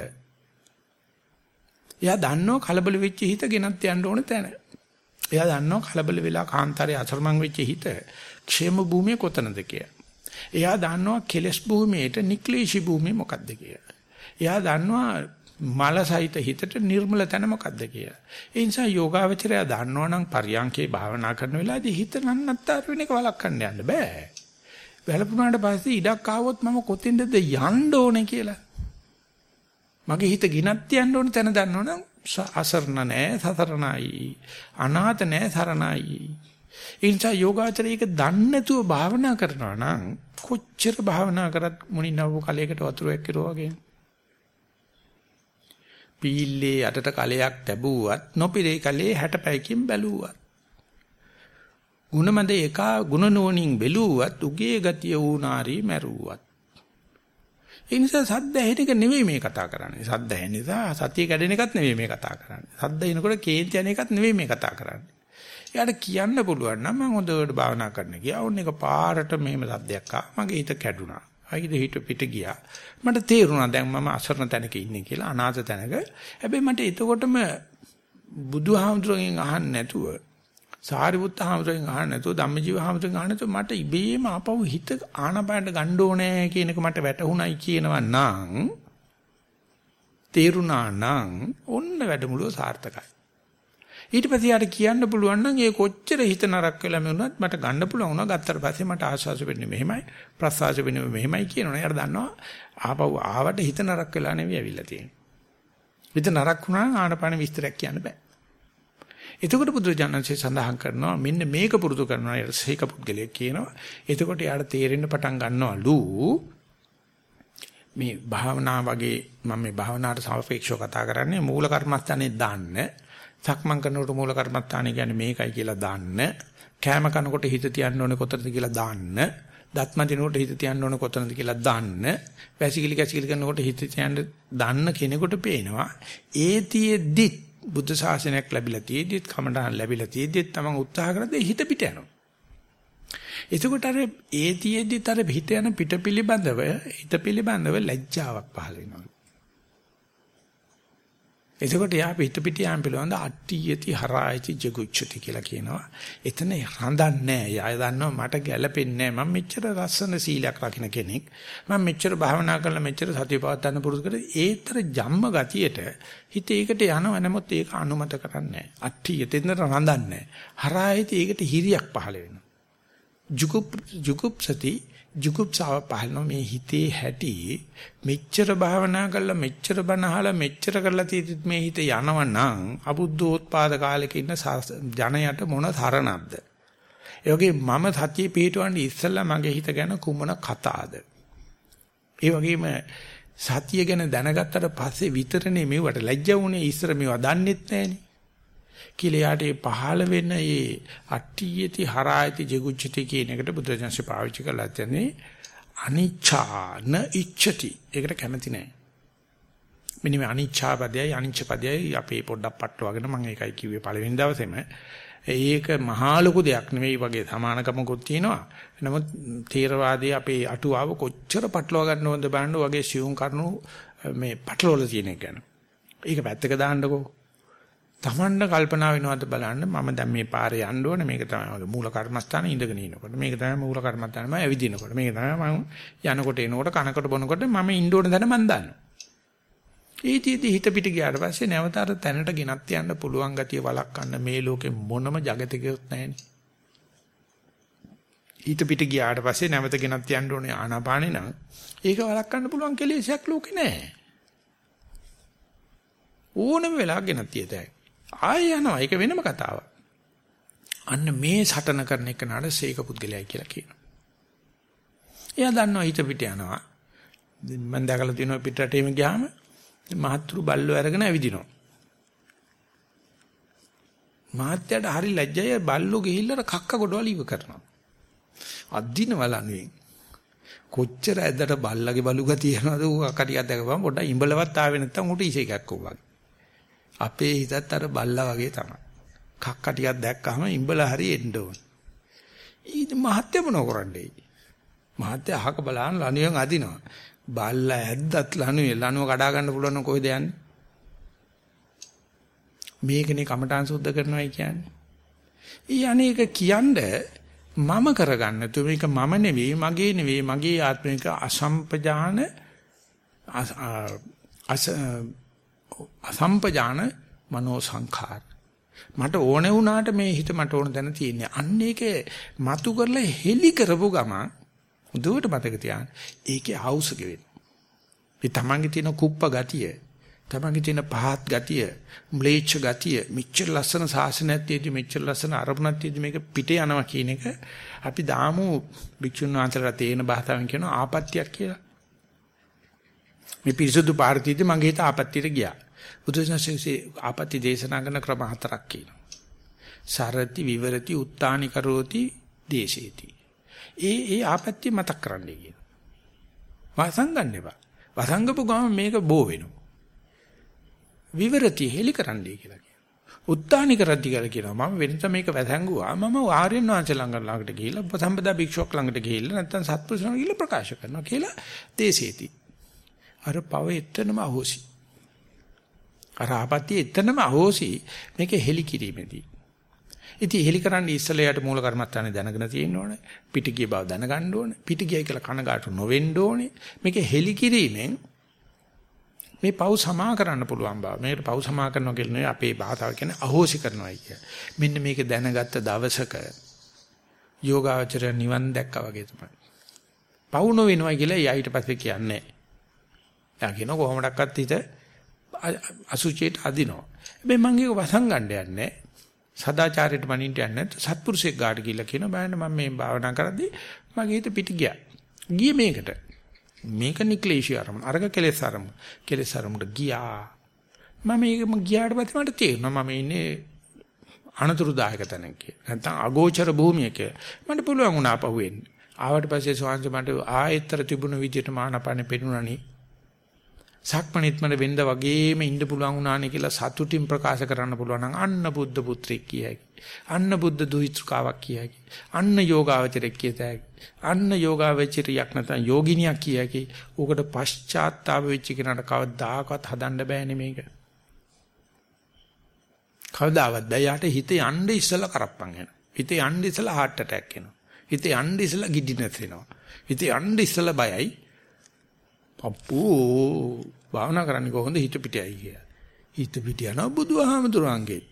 එයා දන්නව කලබල වෙච්ච හිත ගෙනත් යන්න ඕන තැන. එයා දන්නව කලබල වෙලා කාන්තාරයේ අසරමං වෙච්ච හිත ക്ഷേම භූමිය කොතනද කියලා. එයා දන්නවා කෙලස් භූමියට නික්ලේශී භූමිය මොකක්ද කියලා. එයා දන්නවා මල සහිත හිතට නිර්මල තැන මොකද්ද කියලා. ඒ නිසා යෝගාවචරය දන්නවනම් පරියංකේ භාවනා කරන වෙලාවේදී හිත නන්නත්තර වෙන එක වළක්වන්න යන්න බෑ. වැළපුණාට පස්සේ ඉඩක් ආවොත් මම කොතෙන්ද යන්න ඕනේ කියලා. මගේ හිත ගිනත් යන්න ඕනේ තැන දන්නවනම් අසරණ නෑ සතරණයි. අනාථ නෑ සරණයි. ඒ නිසා යෝගාචරයේක දන්නේ නැතුව භාවනා කරනවා නම් කොච්චර භාවනා කරත් මුණිනව කලයකට වතුරක් කිරෝ වගේ. පීල්ලේ යටට කලයක් තැබුවත් නොපිරේ කලේ 60 පැයකින් බැලුවත් ಗುಣමද එක ಗುಣ නෝනින් බැලුවත් උගේ ගතිය වුණාරි මැරුවත් ඒ නිසා සද්ද ඇහෙන එක නෙවෙයි මේ කතා කරන්නේ සද්ද ඇහෙන නිසා සතිය කැඩෙන එකත් නෙවෙයි මේ කතා කරන්නේ සද්ද එනකොට කේන්ති යන එකත් නෙවෙයි මේ කතා කරන්නේ එයාට කියන්න පුළුවන් නම් මම හොඳට භාවනා කරන්න ගියා. ඕන්න එක පාරට මෙහෙම සද්දයක් ආවා. මගේ හිත කැඩුනා. අයිද හිත පිට ගියා. මට තේරුණා දැන් මම අසරණ තැනක ඉන්නේ කියලා අනාථ තැනක. හැබැයි මට එතකොටම බුදුහාමුදුරගෙන් අහන්න නැතුව සාරිපුත්ත හාමුදුරෙන් අහන්න නැතුව ධම්මජීව හාමුදුරෙන් අහන්න නැතුව මට ඉබේම ආපහු හිත ආනපානට ගන්න ඕනේ කියන එක මට වැටහුණයි කියනවා නම් තේරුණා නම් ඔන්න වැඩමුළුව සාර්ථකයි. ඊට පස්සේ යාට කියන්න පුළුවන් නම් ඒ කොච්චර හිත නරක වෙලා මෙුණත් මට ගන්න පුළුවන් වුණා ගත්තට පස්සේ මට ආශාස වෙන්නේ මෙහෙමයි ප්‍රසආස වෙන්නේ මෙහෙමයි කියනවනේ. යාට දන්නවා ආපහු ආවට හිත නරක වෙලා නෙවෙයි ඇවිල්ලා තියෙන්නේ. හිත නරක වුණා ආනපාන විස්තරයක් කියන්න බෑ. එතකොට බුදුරජාණන්සේ සඳහන් කරනවා මෙන්න මේක පුරුදු කරනවා සීක පුද්ගලයෙක් කියනවා. එතකොට යාට තේරෙන්න පටන් ගන්නවලු මේ භාවනා වගේ මම මේ භාවනාවට සාපේක්ෂව කතා කරන්නේ මූල කර්මස්ථානේ දාන්න. සක්මන් කරනකොට මූල කර්මස්ථානේ කියන්නේ මේකයි කියලා දාන්න. කෑම කනකොට හිත තියන්න ඕනේ කොතනද කියලා දාන්න. දත්ම දිනකොට හිත තියන්න ඕනේ කොතනද කියලා දාන්න. වැසිකිලි කැසිකිලි කරනකොට හිත තියන්න දාන්න කෙනෙකුට පේනවා. ඒතියෙද්දිත් බුද්ධ ශාසනයක් ලැබිලා තියෙද්දිත් කමඩහන් ලැබිලා තියෙද්දිත් තමන් උත්සාහ කරද්දී හිත පිට යනවා. එතකොට අර ඒතියෙද්දිත් අර හිත යන පිට පිළිබඳව හිත පිළිබඳව ලැජ්ජාවක් පහළ වෙනවා. එතකොට යා පිට පිට යාම් පිළිබඳ අට්ටියති හරායති ජගුච්ඡති කියලා කියනවා. එතන රඳන්නේ නැහැ. යා දන්නවා මට ගැළපෙන්නේ නැහැ. මම මෙච්චර රස්සන සීලයක් රකින්න කෙනෙක්. මම මෙච්චර භාවනා කරලා මෙච්චර සතිය පවත්වන්න පුරුදු කරේ ඒතර ජම්ම ගතියට හිත ඒකට යනව නමුත් ඒක අනුමත කරන්නේ නැහැ. අට්ටියති එතන රඳන්නේ නැහැ. හරායති ඒකට හිරියක් පහළ වෙනවා. ජුගුප් ජුගුප්සති ජුගුප්සාව පහළන මේ හිතේ හැටි මෙච්චර භාවනා කරලා මෙච්චර බණ අහලා මෙච්චර කරලා තියෙද්දිත් මේ හිත යනවනම් අබුද්ධෝත්පාද කාලෙක ඉන්න ජනයට මොන තරණක්ද? ඒ වගේ මම සතිය පිටවන්නේ ඉස්සෙල්ලා මගේ හිත ගැන කුමන කතාවද ඒ වගේම සතිය ගැන දැනගත්තට පස්සේ විතරනේ මෙවට ලැජ්ජ වුණේ ඉස්සර මේවා දන්නෙත් නැහනේ. කියලා යාට පහළ වෙන ඒ අට්ඨියති හරායති ජිගුච්ඡති කියන එකට බුදුරජාණන්සේ පාවිච්චි කරලා තියෙන්නේ අනිච්ඡා න ඉච්ඡති. ඒකට කැමති නැහැ. මෙන්න මේ අනිච්ඡා පදයයි අනිච්ච පදයයි අපේ පොඩ්ඩක් පට්ටවගෙන මම ඒකයි කිව්වේ පළවෙනි දවසේම. ඒක මහා ලොකු දෙයක් නෙවෙයි වගේ සමානකමකුත් තියෙනවා. නමුත් තේරවාදී අපේ අටුවාව කොච්චර පටලවා ගන්නවද බලන්න වගේ සියුම් කරුණු මේ පටලවල තියෙන එක ගැන. ඒක පැත්තක දාන්නකෝ. තමන්ට කල්පනා වෙනවද බලන්න. මම දැන් මේ පාරේ යන්න ඕනේ. මේක තමයි මගේ මූල කර්මස්ථානේ ඉඳගෙන ඉනකොට. මේක තමයි මූල කර්මස්ථානේ මම ඇවිදිනකොට. මේක තමයි මම යනකොට එනකොට කනකොට බොනකොට මම ඉන්න ඕන දැන මම දන්නවා. ඊටීදී හිත පිට ගියාට පස්සේ නැවත අර තැනට ගෙනත් යන්න පුළුවන් ගතිය වළක්වන්න මේ ලෝකේ මොනම జగතිකයක් නැහැනේ. හිත පිට ගියාට පස්සේ නැවත ගෙනත් යන්න ඕනේ ආනාපානේ නම් ඒක වළක්වන්න පුළුවන් කෙලෙසයක් ලෝකේ නැහැ. ඕනම වෙලාවක ගෙනත් තියතයි ආයෙ යනවා. ඒක වෙනම කතාවක්. අන්න මේ සටන කරන එක නඩ සීක පුද්ගලයයි කියලා කියනවා. එයා දන්නවා හිත පිට යනවා. මම දැකලා තියෙනවා පිටරටේම ගියාම මහත්තුරු බල්ලෝ අරගෙන ඇවිදිනවා. මහත්යට හරි ලැජ්ජයි බල්ලෝ ගිහිල්ලා කක්ක ගොඩවල ඉව කරනවා. අද්දින වලනුවෙන්. කොච්චර ඇද්දට බල්ලගේ බලුග තියනවද ඌ අකටියක් දැකපුවම පොඩ්ඩක් ඉඹලවත් ආවේ නැත්තම් උට ඉසේ එකක් වගේ. අපේ හිතත් අර බල්ලා වගේ තමයි. කක්ක ටිකක් දැක්කම ඉඹලා හරි එන්න ඕන. ඊට මහත්ය මොන කරන්නේ? මහත්ය අහක බලන ලණුවෙන් අදිනවා. බල්ලා ඇද්දත් ලණුවේ ලණුව කඩා ගන්න පුළුවන් නම් කොහෙද යන්නේ? මේකනේ කමඨාන් සුද්ධ කරනවායි කියන්නේ. ඊ අනේක කියන්නේ මම කරගන්න තු මේක මම නෙවෙයි මගේ නෙවෙයි මගේ ආත්මික අසම්පජාන අස අසම්පජාන මනෝ සංඛාර මට ඕනේ වුණාට මේ හිත මට ඕන දැන තියෙන්නේ අන්න ඒක මතු කරලා හෙලි කරපු ගම හොඳට මතක තියාගන්න ඒකේ හවුස් ගෙවෙන මේ තමන්ගේ තියෙන කුප්ප ගතිය තමන්ගේ තියෙන පහත් ගතිය, ම්ලේච්ඡ ගතිය, මෙච්චර ලස්සන සාසනයක් තියෙදි මෙච්චර ලස්සන අරමුණක් තියෙදි මේක පිට යනවා කියන එක අපි දාමු භික්ෂුන් වහන්සේලා තේන භාෂාවෙන් කියන ආපත්‍යක් කියලා. මේ පිරිසුදු පාර්තියදී මගේ හිත ආපත්‍යට ගියා. බුදුසසුනේ ආපත්‍ය දේශනා කරන ක්‍රම හතරක් කියනවා. සරති විවරති උත්තානි කරෝති දේශේති. ඒ ඒ ආපත්‍ය මතක් කරන්නයි කියනවා. වසංගන්න එපා. වසංගපු ගමන් මේක බෝ වෙනවා. විවරති හෙලි කරන්නයි කියලා කියනවා. උත්තානි කරද්දි කියලා කියනවා. මම වෙනත මේක වැසංගුවා. මම ආර්යයන් වහන්සේ ළඟ ළඟට ගිහිල්ලා උපසම්පදා භික්ෂුවක් ළඟට ගිහිල්ලා නැත්නම් සත්පුරුෂයන් ගිහිල්ලා ප්‍රකාශ කරනවා කියලා දේශේති. අර පව එතනම අහෝසි. අර ආපත්‍ය එතනම අහෝසි මේක හෙලි කිරීමේදී. ඉතින් හෙලි කරන්න ඉස්සලයට මූල කර්මත්තානේ දැනගෙන තියෙන්න ඕනේ. පිටිගිය බව දැනගන්න ඕනේ. පිටිගියයි කියලා කනගාටු නොවෙන්න ඕනේ. මේක හෙලි කිරීමෙන් මේ පව් සමා කරන්න පුළුවන් බව. මේකට පව් සමා කරනවා කියන්නේ අපේ භාෂාව කියන්නේ අහෝසි කරනවා කිය. මෙන්න මේක දැනගත්ත දවසක යෝගාචර නිවන් දැක්කා වගේ තමයි. පව් නොවෙනවා කියලා එයා ඊට පස්සේ කියන්නේ. එයා කියන කොහොමඩක්වත් හිත අසුචියට අදිනවා. හැබැයි මම ඒක වසංගණ්ඩ යන්නේ සදාචාරයට මනින්න යන්නේ නැත්නම් සත්පුරුෂයෙක් ගාට ගිහිල්ලා කියන බෑන මම මේ භාවනා කරද්දී මගේ හිත පිට ගියා. ගියේ මේකට. මේක නික්ලේශී අරමුණ. අරග කෙලෙස් අරමුණ. කෙලෙස් අරමුණට ගියා. මම මේකම ගියාට පස්සේ මට තේරුණා මම ඉන්නේ අනතුරුදායක තැනක. නැත්නම් අගෝචර භූමියක. මට පුළුවන් වුණා පහුවෙන්න. ආවට පස්සේ ස්වාංශ මට ආයෙත්තර තිබුණ විදියට මානපානෙ පෙනුණානේ. සක්මණෙත් මට වෙන්න වගේම ඉන්න පුළුවන් වුණානේ කියලා සතුටින් ප්‍රකාශ කරන්න පුළුවන් නම් අන්න බුද්ධ පුත්‍රයෙක් කියයි. අන්න බුද්ධ දුහිතෘකාවක් කියයි. අන්න යෝගාවචරයෙක් කියතයි. අන්න යෝගාවචරියක් නැත්නම් යෝගිනියක් කියයි. උකට පශ්චාත්තාප වෙච්ච කෙනාට කවදාකවත් හදන්න බෑනේ මේක. කවදාවත් බෑ යාට හිත යන්න ඉස්සලා කරප්පන් යනවා. හිත යන්න ඉස්සලා heart attack එනවා. හිත යන්න ඉස්සලා giddiness එනවා. හිත යන්න ඉස්සලා බයයි. අප්පෝ භාවනා කරන්නේ කොහොමද හිත පිටයයි කියලා. හිත පිට යනවා බුදුහාමුදුරන්ගේ.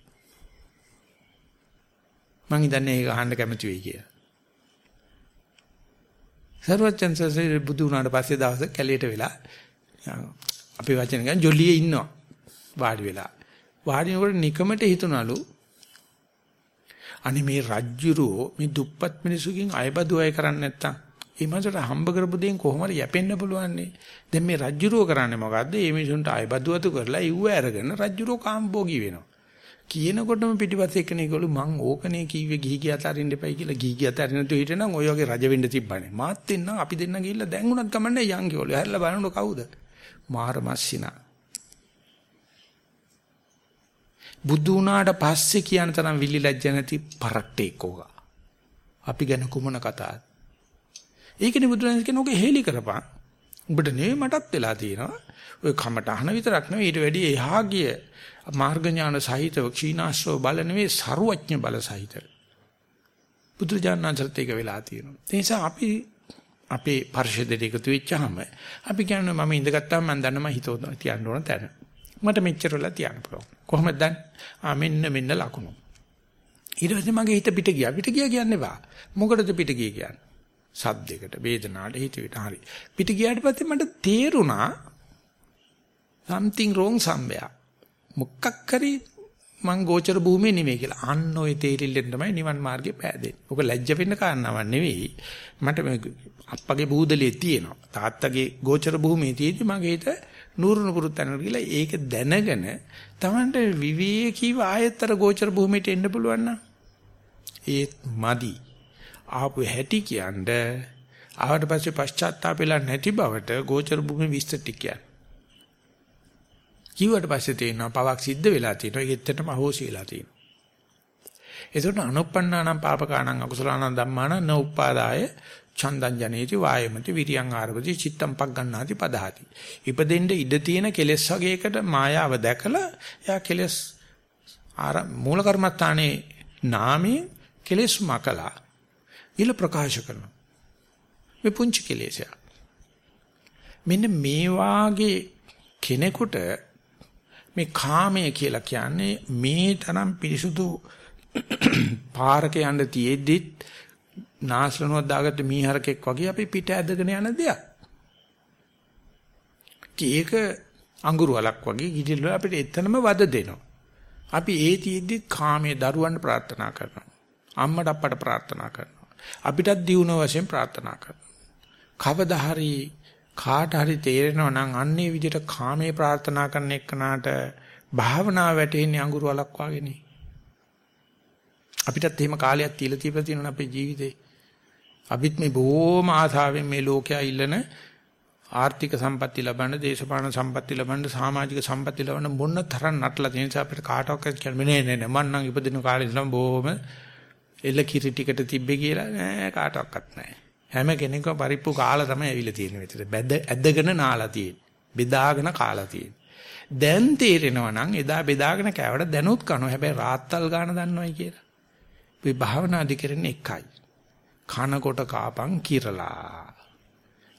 මං හිතන්නේ ඒක අහන්න කැමති වෙයි කියලා. සර්වචන්සසේ බුදු වුණාට පස්සේ දවස කැලේට වෙලා අපි වචන ගන්න ජොලියේ ඉන්නවා. වාඩි වෙලා. වාඩි වෙනකොට නිකමට හිතුණලු අනේ මේ රජ්ජුරෝ මේ දුප්පත් මිනිසුකින් අයබදු අය කරන්නේ නැත්තම් ඒ මනසට හම්බ කරපු දේෙන් කොහොමද යැපෙන්න පුළුවන්නේ? දැන් මේ රජ්ජුරුව කරන්නේ මොකද්ද? මේ මිනිසුන්ට ආයබදුවතු කරලා ඉව්ව අරගෙන රජ්ජුරුව කාම්භෝගී වෙනවා. කියනකොටම පිටිපස්සේ එක්කෙනෙක්ගලු මං ඕකනේ කිව්වේ ගිහි ගිය අතරින්න එපයි කියලා ගිහි ගිය අතරින්න තු හිටනම් ඔය වගේ රජ වෙන්න තිබ්බනේ. මාත් එන්නම් අපි දෙන්න ගිහිල්ලා දැන් උනත් කමන්නේ යන් කියවලු. හැරිලා බලනකොට කවුද? මාර මස්සිනා. බුදු වුණාට පස්සේ කියන තරම් විලි ලැජ්ජ නැති පරට්ටෙක් ඕක. අපි ගැන කුමන කතාවද? ඒකනේ බුදුරජාණන් කියන ඔගේ හේලි කරපන්. උඹට නෙවෙයි මටත් වෙලා තියෙනවා. ඔය කමට අහන විතරක් නෙවෙයි ඊට වැඩි එහා ගිය මාර්ග ඥාන සහිතව ක්ෂීනාශ්‍රව බල නෙවෙයි ਸਰුවඥ බල සහිත. බුදුරජාණන්සත් ඒක වෙලා තියෙනවා. ඒ නිසා අපි අපේ පරිශෙදයට එකතු වෙච්චාම අපි කියන්නේ මම ඉඳගත්තාම මම දන්නවා හිතෝද තියන්න ඕන තැන. මට මෙච්චර වෙලා තියන්න පුළුවන්. කොහොමද දන්නේ? ආ මෙන්න මෙන්න ලකුණු. ඊට පස්සේ මගේ හිත පිට ගියා. පිට ගියා කියන්නේ වා. මොකටද පිට ගියේ කියන්නේ? සද්දයකට වේදනාවට හිතවිට හරි පිට ගියාට පස්සේ මට තේරුණා something wrong somewhere මොකක් කරි මං ගෝචර භූමියේ නෙමෙයි කියලා අන්න ඔය තේරිල්ලෙන් තමයි නිවන් මාර්ගේ පෑදෙන්නේ. ඔක ලැජ්ජ වෙන්න කාරණාවක් නෙවෙයි. මට මේ අප්පගේ බූදලේ තියෙනවා. තාත්තගේ ගෝචර භූමියේ තියෙදි මගේ හිත නూరుණු පුරුත්තන කියලා ඒක දැනගෙන Tamanට විවේකීව ආයතර ගෝචර භූමියට එන්න පුළුවන් නම් ඒත් මදි. ආපු හැටි කියන්නේ ආවට පස්සේ පශ්චාත්තාපෙලා නැති බවට ගෝචර භූමි විස්තර ටික කියන්නේ. කිව්වට පස්සේ තේරෙනවා පවක් සිද්ධ වෙලා තියෙනවා. ඒකෙත්තටම අහෝසි වෙලා තියෙනවා. ඒකට අනුප්පන්නානම් පාපකානම් අකුසලානම් ධම්මානම් න උපාදාය චන්දං ජනේති වායමති විරියං ආරවති චිත්තම් පක් ගන්නාති පදහති. ඉපදෙන්න ඉඩ තියෙන කෙලෙස් වගේකට මායාව දැකලා එයා කෙලෙස් ආර මූල කර්මස්ථානේ නාමයේ කෙලෙස් මකලා ඊළ ප්‍රකාශ කරනවා. මේ පුංචි කෙලෙසයක්. මෙන්න මේ වාගේ කෙනෙකුට මේ කාමය කියලා කියන්නේ මේ තරම් පිරිසුදු පාරක යන්න තියෙද්දිත් නාස්ලනුවක් දාගත්ත මීහරකෙක් වගේ අපි පිට ඇදගෙන යන දෙයක්. ඒක අඟුරු වලක් වගේ ගිජිල් වල අපිට එතනම වද දෙනවා. අපි ඒ තියෙද්දි කාමයේ දරුවන්ට ප්‍රාර්ථනා කරනවා. අම්මට අප්පට ප්‍රාර්ථනා කරනවා. අපිටත් දියුණුව වශයෙන් ප්‍රාර්ථනා කරනවා. කවදා හරි කාට හරි තේරෙනවා නම් අන්නේ විදිහට කාමයේ ප්‍රාර්ථනා කරන එක්කනට භාවනාව වැටෙන්නේ අඟුරු වලක් වගේනේ. අපිටත් එහෙම කාලයක් තියලා තියලා තියෙනවා අපේ ජීවිතේ. අපිත් මේ බොහොම ආසාවෙන් මේ ලෝකයා ඉල්ලන ආර්ථික සම්පatti ලබන්න, දේශපාලන සම්පatti ලබන්න, සමාජික සම්පatti ලබන්න මොන තරම් නටලා තියෙන නිසා අපිට කාටවත් කියන්නේ නෑ නෑ නෑ මං නම් ඉපදින කාලේ ඉඳන් බොහොම එල්ල කිරි ටිකට තිබ්බේ කියලා නෑ කාටවත් නෑ. හැම කෙනෙක්ම පරිප්පු කාලා තමයි ඇවිල්ලා තියෙන්නේ මෙතන. බැද ඇදගෙන නාලා තියෙන්නේ. බෙදාගෙන කාලා තියෙන්නේ. දැන් තේරෙනවා නම් එදා බෙදාගෙන කෑවට දැනුත් කනවා. හැබැයි රාත්තල් ගාන දන්නවයි කියලා. මේ භාවනාදි කරන්නේ එකයි. කනකොට කාපන් කිරලා.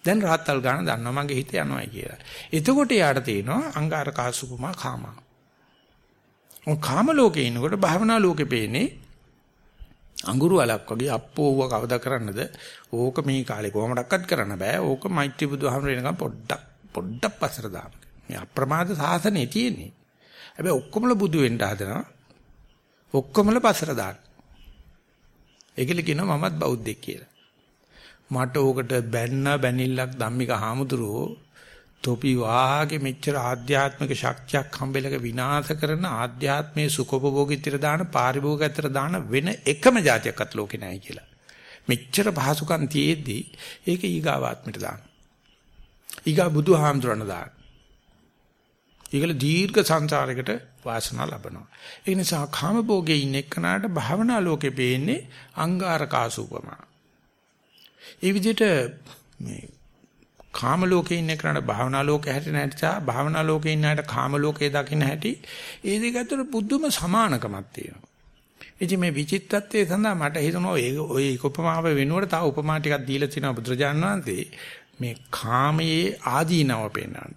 දැන් රාත්තල් ගාන දන්නවා මගේ හිත යනවායි කියලා. එතකොට යාට තේනවා අංගාර කාසුකුමා කාමා. ඔය කාම ලෝකේ ඉන්නකොට භාවනා ලෝකේ පේන්නේ අඟුරු වලක් වගේ අප්පෝව කවදා කරන්නද? ඕක මේ කාලේ කොහොමඩක්වත් කරන්න බෑ. ඕක මෛත්‍රී බුදුහාමර එනකම් පොඩ්ඩක් පොඩ්ඩක් පස්සට දාන්න. මේ අප්‍රමාද සාසනේ තියෙන්නේ. හැබැයි ඔක්කොමල බුදු වෙන්න හදනවා. ඔක්කොමල පස්සට දාන්න. ඒකල කියනවා මමත් බෞද්ධෙක් කියලා. මට ඕකට බැන්න බැනිල්ලක් ධම්මික හාමුදුරුවෝ තොපි වාගේ මෙච්චර ආධ්‍යාත්මික ශක්තියක් හම්බෙලක විනාශ කරන ආධ්‍යාත්මයේ සුඛෝපභෝගීතර දාන පාරිභෝගිකතර දාන වෙන එකම જાතියක්වත් ලෝකේ නැහැ කියලා. මෙච්චර පහසුකම් තියේදී ඒක ඊගාවාත්මයට දාන. ඊගා බුදුහාමුදුරණ දාන. ඒකල දීර්ඝ සංසාරයකට වාසනාව ලබනවා. ඒ නිසා කාමභෝගයේ ඉන්න එක්කනට භාවනා ලෝකේ පේන්නේ අංගාරකාසූපමා. ඒ විදිහට මේ කාම ලෝකේ ඉන්න කෙනාට භාවනා ලෝකේ හැටෙන හැටි සහ භාවනා ලෝකේ ඉන්න අයට කාම ලෝකේ දකින්න හැටි ඒ දෙක අතර පුදුම සමානකමක් තියෙනවා. ඉතින් මේ විචිත්තත්වයේ සඳහා මට හිතෙනවා ඔය ඔය උපමාව වෙනුවට තව උපමා ටිකක් දීලා තිනවා බුදුරජාණන් වහන්සේ මේ කාමයේ ආදීනව පෙන්වනවා.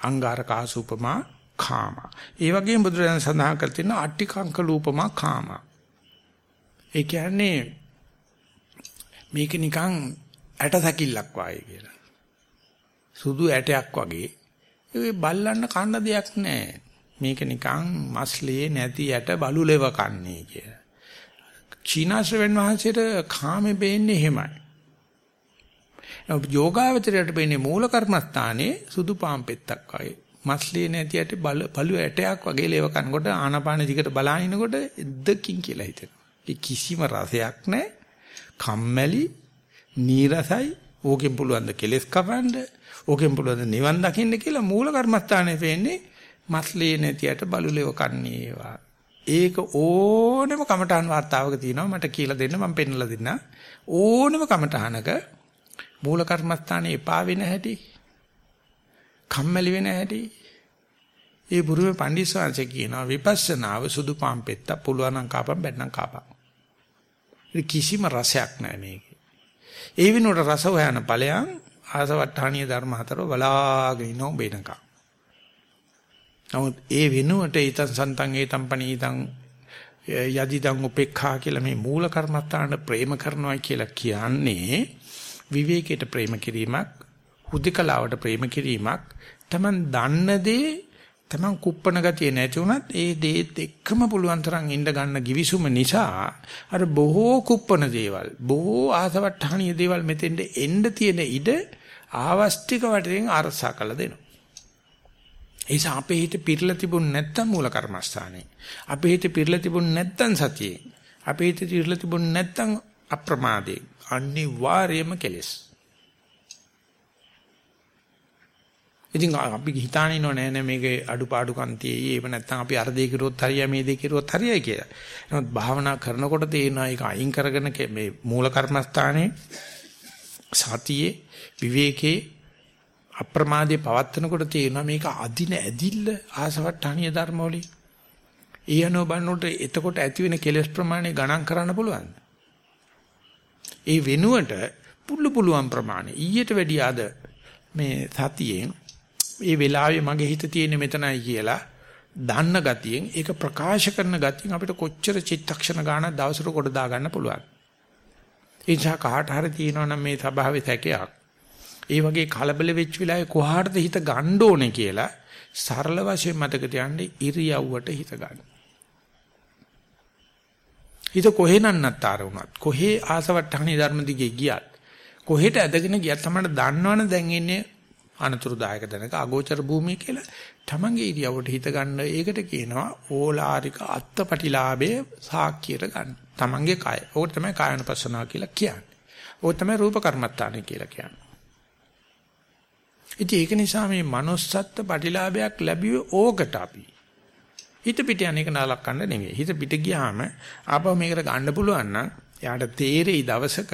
අංගාර කාසූපමා කාම. ඒ වගේම බුදුරජාණන් සඳහන් කර තියෙන අට්ටිකංක ලූපමා කාම. ඒ කියන්නේ මේක නිකන් ඇට සැකිල්ලක් වාගේ කියලා. සුදු ඇටයක් වගේ. ඒ බල්ලන්න කන්න දෙයක් නැහැ. මේක නිකන් මස්ලේ නැති ඇට බලුලෙව කන්නේ කියලා. චීනාශ්‍රවෙන් වහන්සේට කාමේ බේන්නේ එහෙමයි. යෝගාවචරයට බේන්නේ මූල කර්මස්ථානේ සුදු පාන් පෙත්තක් වගේ. මස්ලේ නැති ඇට බලු ඇටයක් වගේ ලේව කනකොට ආනාපාන දිගට බලානිනකොට එද්දකින් කියලා හිතෙනවා. කිසිම රසයක් නැහැ. කම්මැලි, නීරසයි, ඕකෙන් පුළුවන් ද කෙලස් කපන්න ඕකෙන් පුළුවන් නිවන් දකින්න කියලා මූල කර්මස්ථානයේ වෙන්නේ මස්ලී නැතියට බලුලෙව කන්නේවා. ඒක ඕනෙම කමඨාන් වார்த்தාවක තියෙනවා මට කියලා දෙන්න මම පෙන්නලා දෙන්න. ඕනෙම කමඨානක මූල කර්මස්ථානේ එපා වෙන හැටි කම්මැලි වෙන හැටි ඒ බුරුමේ පඬිස්සවාංශය කියනවා විපස්සනාව සුදු පාම් පෙත්ත පුළුවන් නම් කාපම් බැන්නම් කාපම්. කිසිම රසයක් නැහැ මේකේ. ඒ වෙනුවට රස හොයන ඵලයන් ආසවට්ටාණීය ධර්ම හතර බලාගෙන ඉනෝ බේනකම්. නමුත් ඒ වෙනුවට ඊතං සන්තං ඒතං පනීතං යදිදං උපේක්ඛා කියලා මේ මූල කර්මස්ථාන ප්‍රේම කරනවා කියලා කියන්නේ විවේකයට ප්‍රේම කිරීමක්, හුදකලාවට ප්‍රේම කිරීමක්, Taman දන්න දේ Taman කුප්පන ගතිය නැති වුණත් ඒ දේත් එක්කම පුළුවන් තරම් ඉඳ ගන්න givisuma නිසා අර බොහෝ කුප්පන දේවල්, බොහෝ ආසවට්ටාණීය දේවල් මෙතෙන්ද එන්න තියෙන ඉඩ ආවස්තික වටෙන් අරසා කළ දෙනවා. ඒ නිසා අපේ හිත පිරලා තිබුණ නැත්තම් මූල කර්මස්ථානේ. අපේ හිත පිරලා තිබුණ නැත්තම් සතියේ. අපේ හිත පිරලා තිබුණ නැත්තම් අප්‍රමාදේ. අනිවාර්යයෙන්ම කෙලස්. ඉතින් අපි හිතාන ඉන්නව නෑ නෑ මේකේ අඩුපාඩුකම් තියෙයි. ඒව නැත්තම් අපි අර දෙය කිරුවොත් හරියයි මේ දෙය කිරුවොත් හරියයි කියලා. නමුත් භාවනා කරනකොට තේරෙනවා ඒක අයින් කරගෙන මේ මූල කර්මස්ථානේ සතියේ විවේකේ අප්‍රමාදයේ පවත්නකොට තේරෙනවා මේක අදින ඇදිල්ල ආසවට්ටාණීය ධර්ම වලින්. ඊයනෝ බන්නොට එතකොට ඇති වෙන කෙලස් ප්‍රමාණය ගණන් කරන්න පුළුවන්. ඒ වෙනුවට පුළු පුළුවන් ප්‍රමාණය ඊට වැඩිය අද මේ සතියෙන් ඒ වෙලාවේ මගේ හිත තියෙන මෙතනයි කියලා දන්න ගතියෙන් ඒක ප්‍රකාශ කරන ගතියෙන් අපිට කොච්චර චිත්තක්ෂණ ගානක් දවසට කොට දා ගන්න පුළුවන්. ඒ නිසා කාට හරි තියෙනවා මේ සභාවේ තැකයක් ඒ වගේ කලබල වෙච්ච වෙලාවේ කොහාටද හිත ගන්න ඕනේ කියලා සරල වශයෙන් මතක තියාගන්න ඉරියව්වට හිත ගන්න. හිත කොහේ නන්නත්තර වුණත් කොහේ ආසවට්ටහණි ධර්ම දිගේ ගියත් කොහෙට ඇදගෙන ගියත් තමයි දන්නවනේ දැන් ඉන්නේ අනතුරුදායක දැනක අගෝචර භූමිය කියලා තමන්ගේ ඉරියව්වට හිත ගන්න ඒකට කියනවා ඕලාරික අත්පටිලාභයේ සාක්කියට ගන්න. තමන්ගේ කය. ඕක තමයි කායනපස්සනාව කියලා කියන්නේ. ඕක තමයි රූප කර්මත්තානේ කියලා කියන්නේ. ඉතින් ඒක නිසා මේ manussත්ත්ව ප්‍රතිලාභයක් ලැබුවේ ඕකට අපි. හිත පිට යන එක නලක්කන්න නෙමෙයි. හිත පිට ගියාම ආපහු මේකට ගන්න පුළුවන් නම් එයාට තේරෙයි දවසක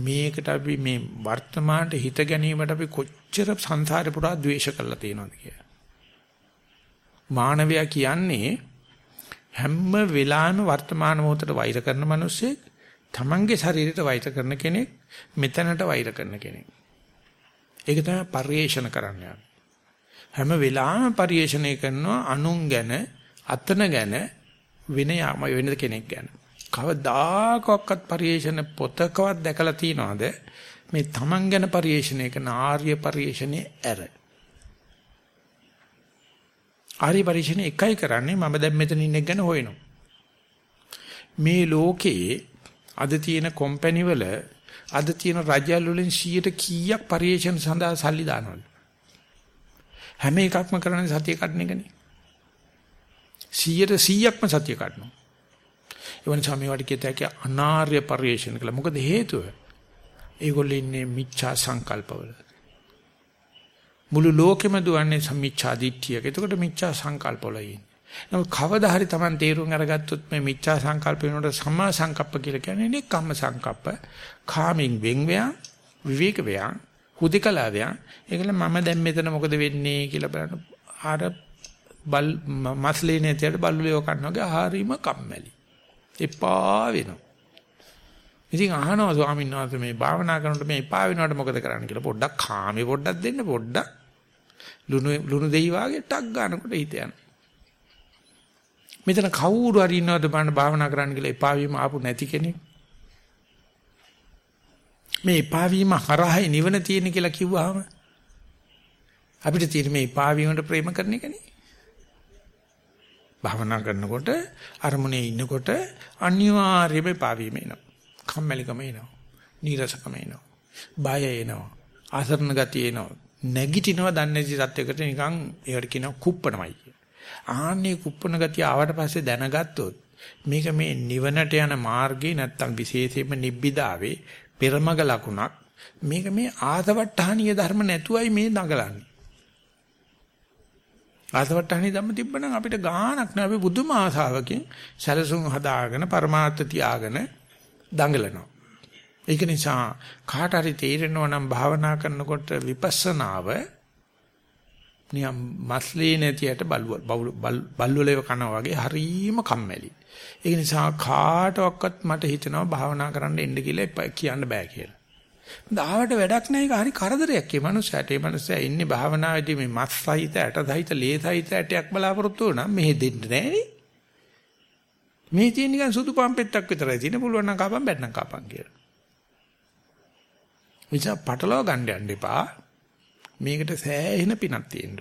මේකට අපි මේ වර්තමානට හිත ගැනීමට අපි කොච්චර සංසාරේ පුරා ද්වේෂ කරලා තියෙනවද කියලා. මානවයා කියන්නේ හැම වෙලාවෙම වර්තමාන මොහොතට වෛර කරන මිනිස්සෙක් තමන්ගේ ශරීරයට වෛර කරන කෙනෙක් මෙතනට වෛර කරන කෙනෙක්. ඒක තමයි පරිේශන කරන්නේ. හැම වෙලාවෙම පරිේශණය කරනවා අනුන් ගැන අතන ගැන වෙන යාම වෙන කෙනෙක් ගැන. කවදාකවත් පරිේශන පොතකවත් දැකලා තියනවද මේ තමන් ගැන පරිේශණය කරන ආර්ය පරිේශණයේ ඇර. ආර්ය පරිේශණය එකයි කරන්නේ මම දැන් මෙතන ඉන්න ගැන හොයනවා. මේ ලෝකේ අද තියෙන කම්පැනි වල අද තියෙන රජයල් වලින් 100ට කීයක් පරිේශන සඳහා සල්ලි දානවලු. හැම එකක්ම කරන්නේ සතිය කඩන එකනේ. 100ට 100ක්ම සතිය කඩනවා. ඒ වනිසා මේවට කියත අනාර්ය පරිේශන කළා. මොකද හේතුව? ඒගොල්ලෝ ඉන්නේ මිච්ඡා සංකල්පවල. මුළු ලෝකෙම දුවන්නේ සම්මිච්ඡා දිට්ඨියක. එතකොට මිච්ඡා සංකල්පවල ඉන්නේ. නමුත් කවදා හරි Taman තේරුම් අරගත්තොත් මේ මිච්ඡා සංකල්ප වෙනකොට සම්මා සංකප්ප කියලා කියන්නේ නේ කම්ම සංකප්ප. කාමින් වෙන් වේයන් විවේක වේයන් හුදිකලා වේයන් ඒකල මම දැන් මෙතන මොකද වෙන්නේ කියලා බලන්න ආර බල් මස්ලේ නැතිවට බල්ලුලියෝ කන්නවගේ හරීම කම්මැලි. එපා වෙනවා. ඉතින් අහනවා ස්වාමීන් වහන්සේ මේ භාවනා කරනකොට මේ එපා වෙනවට මොකද කරන්න කියලා පොඩ්ඩක් කාමේ පොඩ්ඩක් දෙන්න පොඩ්ඩක් ලුණු ලුණු දෙයි වාගේ ටක් ගන්නකොට හිත යනවා. මෙතන කවුරු හරි ඉන්නවද බලන්න භාවනා කරන්න කියලා එපා වීම ආපු නැති කෙනෙක්. මේ එපා වීම හරහා නිවන තියෙන කියලා කිව්වහම අපිට තියෙන මේ එපා වීමට ප්‍රේම කරන එකනේ. භාවනා කරනකොට අරමුණේ ඉන්නකොට අනිවාර්යයෙන්ම එපා වීම එනවා. කම්මැලිකම එනවා. නීරසකම එනවා. බය එනවා. ආසරණ ගතිය එනවා. නැගිටිනවා දන්නේ නැති සත්‍යයකට නිකන් ඒකට කියනවා කුප්පණමයි. ආන්නේ කුප්පන ගතිය ආවට පස්සේ දැනගත්තොත් මේක මේ නිවනට යන මාර්ගේ නැත්තම් විශේෂයෙන්ම නිබ්බිදාවේ පෙරමග ලකුණක්. මේක මේ ආසවට්ටහනීය ධර්ම නැතුවයි මේ නගලන්නේ. ආසවට්ටහනීය ධම්ම තිබ්බනම් අපිට ගාණක් නෑ. අපි බුදුම ආසාවකින් සැලසුම් හදාගෙන પરමාර්ථ තියාගෙන දඟලනවා. ඒක නිසා කාට හරි තේරෙනවා නම් භාවනා කරනකොට විපස්සනාව නියම් මස්ලී නැතියට බල්වලේව කනවා වගේ හරීම කම්මැලි. ඒක නිසා කාටවත් මට හිතෙනවා භාවනා කරන්න එන්න කියලා කියන්න බෑ කියලා. දාවට වැඩක් නැහැ ඒක හරි කරදරයක් ඒ මනුස්සයාට. ඒ මනුස්සයා ඉන්නේ භාවනාවේදී මේ මස් සහිත ඇට සහිත ලේ සහිත ඇටයක් බලාපොරොත්තු වුණා මෙහෙ දෙන්න නෑනේ. මේ තියෙන නිකන් සුදු පම්පෙත්තක් විතරයි තියෙන පුළුවන් නම් කපන් බැන්නම් කපන් කියලා. විචා පටලවා ගන්න යන්න එපා. මේකට සෑහෙන පිනක් තියෙන්න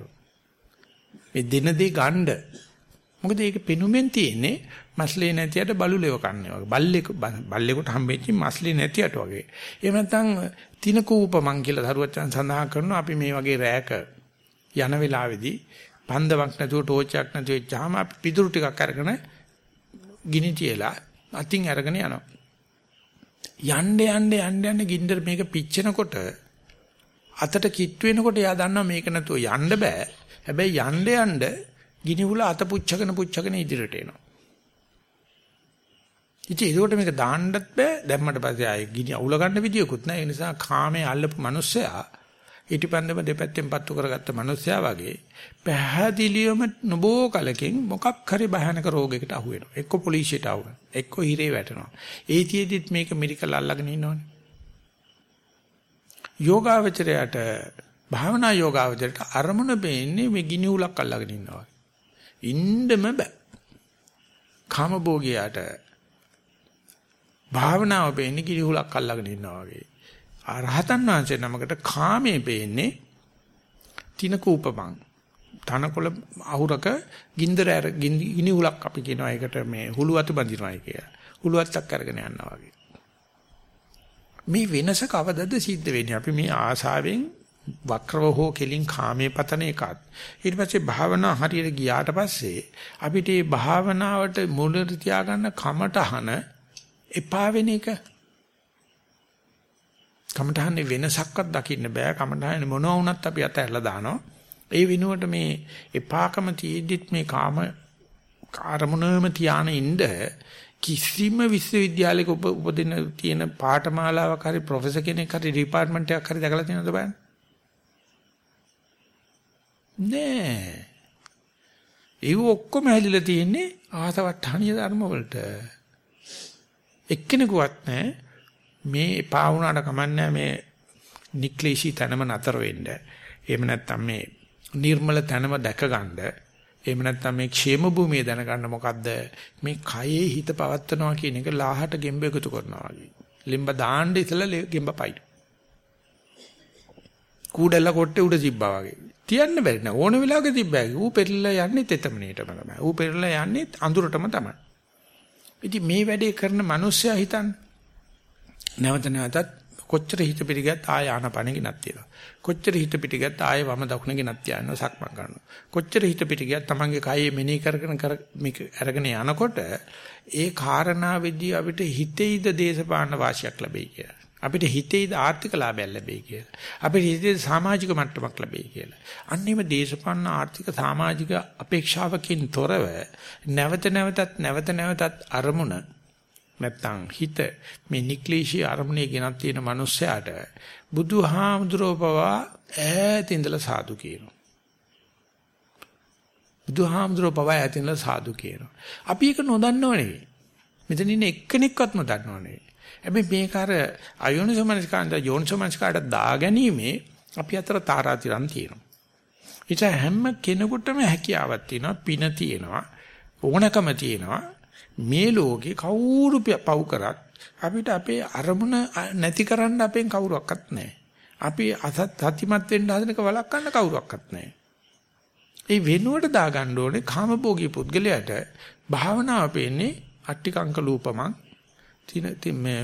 මේ දින දෙක ගන්න. මොකද ඒක පෙනුමෙන් තියෙන්නේ මස්ලේ නැතියට බලුලෙව කන්නේ වගේ. බල්ලෙක් බල්ලෙකුට හම්බෙච්ච මස්ලේ නැතියට වගේ. එහෙම නැත්නම් තින කූපමන් කියලා දරුවචන් සඳහන් කරනවා අපි මේ වගේ රෑක යන වෙලාවේදී පන්දමක් නැතුව ටෝචයක් නැතුව වෙච්චාම අපි පිදුරු ටිකක් අරගෙන ගිනි තියලා අතින් අරගෙන යනවා. යන්න යන්න යන්න යන්න ගින්දර මේක පිච්චෙනකොට අතට කිට් වෙනකොට එයා දන්නවා මේක නැතුව යන්න බෑ. හැබැයි යන්න යන්න ගිනි උල අත පුච්චගෙන පුච්චගෙන ඉදිරියට එනවා. ඉතින් ඒකට මේක දාන්නත් බෑ. දැම්මට පස්සේ ආයේ ගිනි අවුල ගන්න විදියකුත් නැහැ. ඒ නිසා කාමයේ අල්ලපු මිනිස්සයා ඊටිපන්දම දෙපැත්තෙන් පත්තු කරගත්ත මිනිස්සයා වගේ පැහැදිලිවම නොබෝ කලකින් මොකක් හරි භයානක රෝගයකට අහු වෙනවා. එක්ක පොලිසියට අහු වෙනවා. එක්ක හිරේ වැටෙනවා. ඒතියෙදිත් මේක මෙඩිකල් අල්ලගෙන ඉන්නවනේ. යෝගාවචරයට භාවනා යෝගාවචරයට අරමුණ වෙන්නේ මේ ගිනි උලක් අල්ලගෙන ඉන්නවා. ඉන්නම බෑ. කාමභෝගියාට භාවනාව වෙන්නේ ගිනි උලක් අල්ලගෙන ඉන්නවා වගේ. අරහතන් වහන්සේ නමකට කාමයේ වෙන්නේ තින කූපමං. තනකොළ අහුරක ගින්දර ඇර ගිනි උලක් අපි කියනවා ඒකට මේ හුළු අත බඳිනවායි කියලා. හුළු අතක් අරගෙන යනවා වගේ. මේ වෙනස කවදද සිද්ධ වෙන්නේ? අපි මේ ආසාවෙන් වක්‍රව හෝ කෙලින් කාමයේ පතන එකත්. ඊට පස්සේ භාවනා හරියට ගියාට පස්සේ අපිට මේ භාවනාවට මුලට තියාගන්න කමටහන එපා වෙන එක. කමටහනේ වෙනසක්වත් දකින්න බෑ. කමටහනේ මොනවා වුණත් අපි අතහැරලා දානවා. ඒ වෙනුවට මේ එපාකම තියෙද්දිත් මේ කාම කාර්මුණම තියාන ඉන්න කිසිම විශ්වවිද්‍යාලයක උපදින තියෙන පාඨමාලාවක් හරි ප්‍රොෆෙසර් කෙනෙක් හරි ඩිපාර්ට්මන්ට් එකක් හරි දැකලා තියෙනවද බලන්න. නෑ. ඒව ඔක්කොම හැලිලා තියෙන්නේ ආසවට්ටාණීය ධර්ම වලට. එක්කෙනෙකුවත් නෑ මේ එපා වුණාට කමන්නේ මේ නික්ලේශී තනම නතර වෙන්න. එහෙම නැත්නම් මේ නිර්මල තනම දැක ගන්න. එහෙම නැත්නම් මේ ക്ഷേම භූමිය දැනගන්න මොකද්ද මේ කයේ හිත පවත්නවා කියන එක ලාහට ගෙම්බ එකතු කරනවා වගේ. ලිම්බ දාන්න ඉතලා ගෙම්බ පයි. කූඩැල්ල කොට්ටේ උඩ තිබ්බා වගේ. තියන්න බැරි නෑ ඕන වෙලාවක තිබ්බයි. ඌ පෙරලා යන්නේ තෙතමනේටම තමයි. ඌ පෙරලා යන්නේ අඳුරටම තමයි. ඉතින් මේ වැඩේ කරන මිනිස්සයා හිතන්නේ නැවත නැවතත් කොච්චර හිත පිටිගත් ආය ආනපන ගිනක් තියනවා. කොච්චර හිත පිටිගත් ආය වම දකුණ ගිනක් තියනවා සක්මන් කරනවා. කොච්චර හිත පිටිගත් තමන්ගේ කයේ මෙනෙහි කරගෙන කර මේක අරගෙන යනකොට ඒ කාරණාවෙදී අපිට හිතේයිද දේශපාලන වාසියක් ලැබෙයි කියලා. අපිට හිතේද ආර්ථික ලාභයක් ලැබෙයි කියලා. අපිට හිතේද සමාජික මට්ටමක් ලැබෙයි කියලා. අන්නේම දේශපාලන ආර්ථික සමාජික අපේක්ෂාවකින් තොරව නැවත නැවතත් නැවත නැවතත් අරමුණ නැත්තම් හිත මේ නික්ලේශී අරමුණේ ගෙනත් තියෙන මනුස්සයාට බුදුහාමුදුරෝ පවා ඈත ඉඳලා සාදු කියනවා. බුදුහාමුදුරෝ පවා ඈත ඉඳලා සාදු කියනවා. අපි ඒක නොදන්නව නෙවෙයි. මෙතන ඉන්න එක්කෙනෙක්වත් නොදන්නව නෙවෙයි. හැබැයි මේක අර අයෝනිසමනස්කාන්ත යෝනිසමනස්කාට දාගැනීමේ අපි අතර තාරාතිරම් තියෙනවා. ඊට හැම කෙනෙකුටම හැකියාවක් තියෙනවා, පින තියෙනවා, ඕනකම තියෙනවා. මේ ලෝකේ කවුරු පව් කරත් අපිට අපේ අරමුණ නැති කරන්න අපෙන් කවුරක්වත් නැහැ. අපි අසත් සත්‍යමත් වෙන්න හදනක වළක්වන්න කවුරක්වත් නැහැ. ඒ වෙනුවට දාගන්න ඕනේ කාමභෝගී පුද්ගලයාට භාවනාව පෙන්නේ අට්ටිකංක ලූපමං තින මේ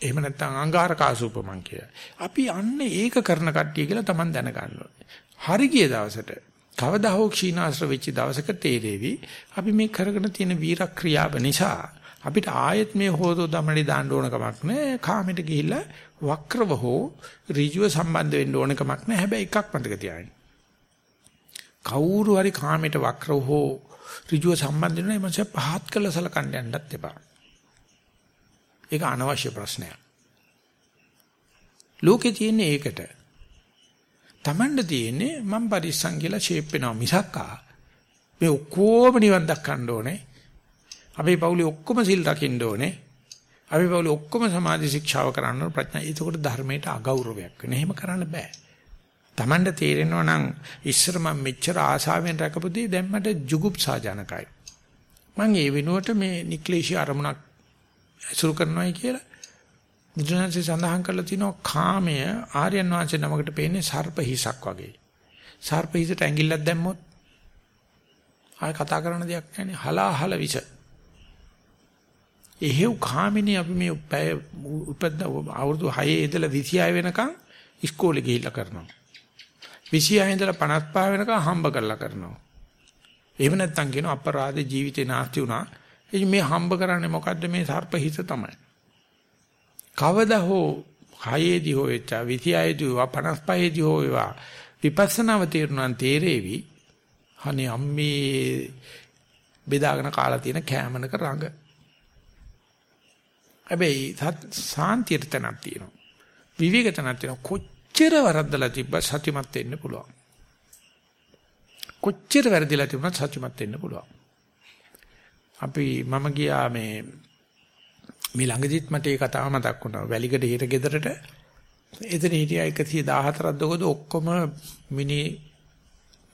එහෙම නැත්නම් අංගාරකාසූපමං කියලා. අපි අන්න ඒක කරන කට්ටිය කියලා Taman දැනගන්න ඕනේ. හරි ගිය දවසට කවදා හෝ ක්ෂීණාශ්‍ර වෙච්ච දවසක තේරෙවි අපි මේ කරගෙන තියෙන වීරක්‍රියාව නිසා අපිට ආයෙත් මේ හොදෝ දමලි දාන්න ඕන කමක් නැහැ. කාමෙට ගිහිල්ලා වක්‍රව හෝ ඍජුව සම්බන්ධ වෙන්න ඕන කමක් නැහැ. හැබැයි එකක් මතක තියාගන්න. කවුරු හරි කාමෙට වක්‍රව හෝ ඍජුව සම්බන්ධ වෙනවා එමන්ස පහත් කළ සලකන්න යන්නත් එපා. ඒක අනවශ්‍ය ප්‍රශ්නයක්. ලෝකේ තියෙන්නේ ඒකට. Tamanda තියෙන්නේ මම පරිස්සම් කියලා ෂේප් වෙනවා මිසක්කා මේ ඔක්කොම නිවන් දක්වන්න ඕනේ. අපේ පවුලේ ඔක්කොම සිල් රකින්න ඕනේ. අපේ පවුලේ ඔක්කොම සමාධි ශික්ෂාව කරන්න ඕන ප්‍රඥා. ඒකෝට ධර්මයට අගෞරවයක් වෙන. එහෙම කරන්න බෑ. Tamanda තේරෙනවා නම් ඉස්සර මම මෙච්චර ආශාවෙන් රැකපුදී දැන් මට ජුගුප්සාජනකයි. මම ඒ වෙනුවට මේ නික්ලේශී අරමුණක් ඇසුරු කරනවායි කියලා බුදුරජාණන්සේ සඳහන් කරලා තිනවා කාමය ආර්යයන් වහන්සේ නමකට පේන්නේ සර්ප හිසක් වගේ. සර්ප හිසට ඇඟිල්ලක් දැම්මොත් ආය කතා කරන දෙයක් නැහැ හලාහල විස. එහෙව් කාමිනේ අපි මේ උපද්ද අවුරුදු 6 ඉඳලා 26 වෙනකන් ඉස්කෝලේ ගිහිල්ලා කරනවා. 26 ඉඳලා 55 වෙනකන් හම්බ කරලා කරනවා. එහෙම නැත්නම් කියන අපරාධ ජීවිතේ නාස්ති වුණා. ඉතින් මේ හම්බ කරන්නේ මොකද්ද මේ සර්ප හිස තමයි. කවදා හෝ හයේදී හෝ වෙච්චා 26 දී වා 55 දී හෝ වේවා විපස්සනාව තේරුණාන් තේරෙවි. අනේ අම්මේ බෙදාගෙන කාලා තියෙන කෑමනක රඟ. හැබැයි සාන්තියට තැනක් තියෙනවා. විවේක තැනක් තියෙනවා. කොච්චර වරද්දලා තිබ්බ සත්‍යමත් වෙන්න පුළුවන්. කොච්චර වැරදිලා තිබුණත් සත්‍යමත් වෙන්න පුළුවන්. අපි මම ගියා මේ මේ ළඟදිත් මට ඒ කතාව මතක් වුණා. වැලිකඩ හිට ගෙදරට එතන හිටියා 114ක් දොගද ඔක්කොම මිනි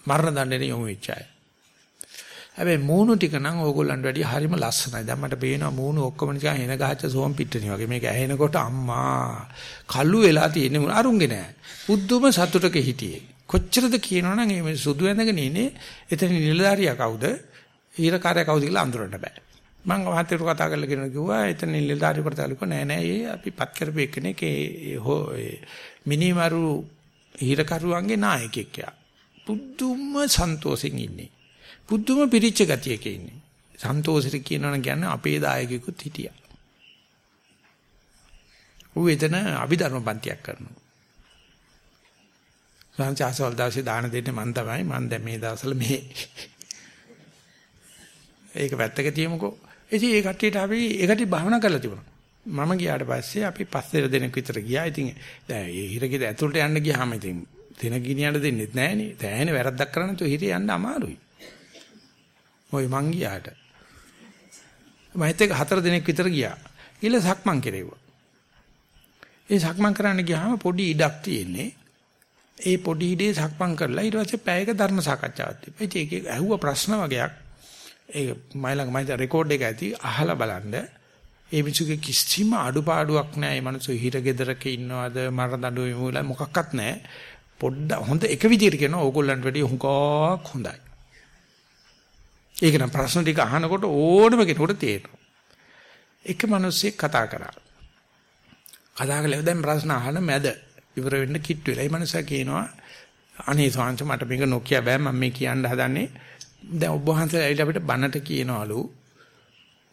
මරණ දඬුවම යොමු වෙච්ච අය. හැබැයි මූණු ටික නම් ඕගොල්ලන්ට වැඩිය හරිම ලස්සනයි. දැන් මට පේනවා මූණු ඔක්කොම නිකන් එන ගහච්ච සෝම් පිට්ටනිය වගේ. මේක ඇහෙනකොට අම්මා කළු වෙලා තියෙන අරුන්ගේ නෑ. බුද්ධම සතුටක හිටියේ. කොච්චරද කියනවනම් මේ සුදු ඇඳගෙන ඉන්නේ එතන නිලධාරියා කවුද? ඊරකාරයා කවුද කියලා අඳුරන්න බෑ. මම වාහතේට කතා කරලා කියනවා කිව්වා එතන නිලධාරියෙක් කරලා කිව්වා නෑ නෑ ඒ අපි පත් කරපු එකනේ ඒ හෝ මිනිමරු ඊරකරුවන්ගේ නායකයෙක් යා. පුදුම සන්තෝෂෙන් ඉන්නේ. පුදුම පිරිච්ච ගතියක ඉන්නේ. සන්තෝෂෙට කියනවනම් කියන්නේ අපේ දායකයෙකුත් හිටියා. ඌ එතන අභිධර්ම පන්තියක් කරනවා. සංචාසවල දවසේ දාන දෙන්නේ මන් තමයි මන් දැන් මේ දවස්වල මේ ඒක පැත්තක තියමුකෝ. ඉතින් ඒ කට්ටියට අපි ඒ කට්ටිය භාවනා කරලා තිබුණා. මම ගියාට පස්සේ අපි පස්සේ දෙනෙක් විතර ගියා. ඉතින් දැන් ඒ හිරගෙද ඇතුළට යන්න ගියාම ඉතින් දින ගිනියන්න දෙන්නෙත් නැහනේ දැහැනේ වැරද්දක් කරන්න තු හිරේ යන්න අමාරුයි. ඔය මං ගියාට. මම හිතේ හතර දිනක් විතර ගියා. ඊළ සක්මන් කෙරෙව්වා. ඒ සක්මන් කරන්න ගියාම පොඩි ඉඩක් තියෙන්නේ. ඒ පොඩි ඉඩේ සක්මන් කරලා ඊට පස්සේ පැයක ධර්ම සාකච්ඡාවක් තිබ්බා. ඉතින් ඒකේ ඇහුව ප්‍රශ්න වගේක් ඒ මයිලඟ මයිද රෙකෝඩ් එක ඇති අහලා බලන්න. ඒ මිනිසුගේ කිසිම අඩුපාඩුවක් නැහැ. මේ මිනිස්සු හිර ගෙදරක ඉන්නවද මරණ දඬුවම මුල මොකක්වත් නැහැ. පොඩ්ඩ හොඳ එක විදිහට කියනවා ඕගොල්ලන්ට වැඩිය හුඟක් හොඳයි. ඒක නම් ප්‍රශ්න ටික අහනකොට ඕනම කෙනෙකුට තේරෙනවා. එක මිනිස්සෙක් කතා කරා. කතා කළා දැන් ප්‍රශ්න අහන මැද ඉවර වෙන්න කිට් වෙලා. ඒ මනුස්සයා කියනවා අනේ සාංශ මට මේක නොකිය බෑ මම මේ කියන්න හදන්නේ. දැන් ඔබ වහන්සේ ඇවිල්ලා අපිට බනට කියනවලු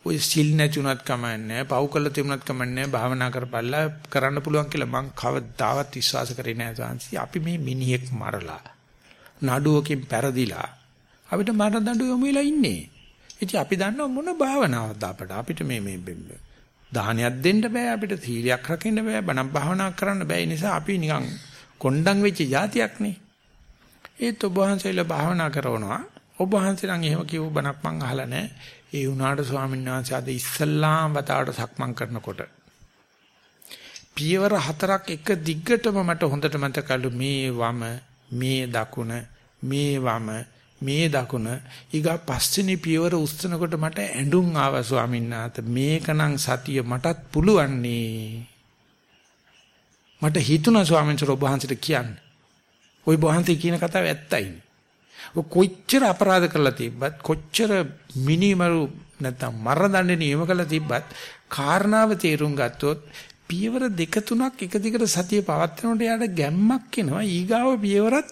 ඔය සිල් නැතුණත් කමන්නේ පව් කළ තිබුණත් කමන්නේ භාවනා කරපල්ලා කරන්න පුළුවන් කියලා මං කවදාවත් විශ්වාස කරේ නෑ සාංශි. අපි මේ මිනිහෙක් මරලා නඩුවකින් පෙරදිලා අපිට මරණ දඬු යොමු වෙලා ඉන්නේ. ඉතින් අපි දන්නව මොන භාවනාවක්ද අපට අපිට මේ මේ දානයක් දෙන්න බෑ අපිට සීලයක් රකින්න බෑ බණක් භාවනා කරන්න බෑ ඒ නිසා අපි නිකන් කොණ්ඩම් වෙච්ච જાතියක් නේ ඒත් ඔබ වහන්සේලා භාවනා කරනවා ඔබ වහන්සේ නම් එහෙම කියව බණක් මං අහලා නැහැ. ඒ වුණාට ස්වාමීන් වහන්සේ අද ඉස්සල්ලාම වතාවට සක්මන් කරනකොට පියවර හතරක් එක දිග්ගටම මට හොඳට මතකලු මේ වම මේ දකුණ මේ වම මේ දකුණ. ඊගා පස්වෙනි පියවර උස්සනකොට මට ඇඬුම් ආවා ස්වාමීන් වහන්සේ. මේකනම් සතිය මටත් පුළුවන්නේ. මට හිතුණා ස්වාමීන් වහන්සේ ඔබ වහන්සේට කියන්න. ওই වහන්සේ කියන කතාව ඇත්තයිනේ. ඔය කොච්චර අපරාධ කරලා තිබ්බත් කොච්චර මිනිමරු නැත්නම් මරදඬ නියම කරලා තිබ්බත් කාරණාව තේරුම් ගත්තොත් පියවර දෙක තුනක් එක දිගට සතිය පවත්වනකොට යාට ගැම්මක් එනවා ඊගාව පියවරත්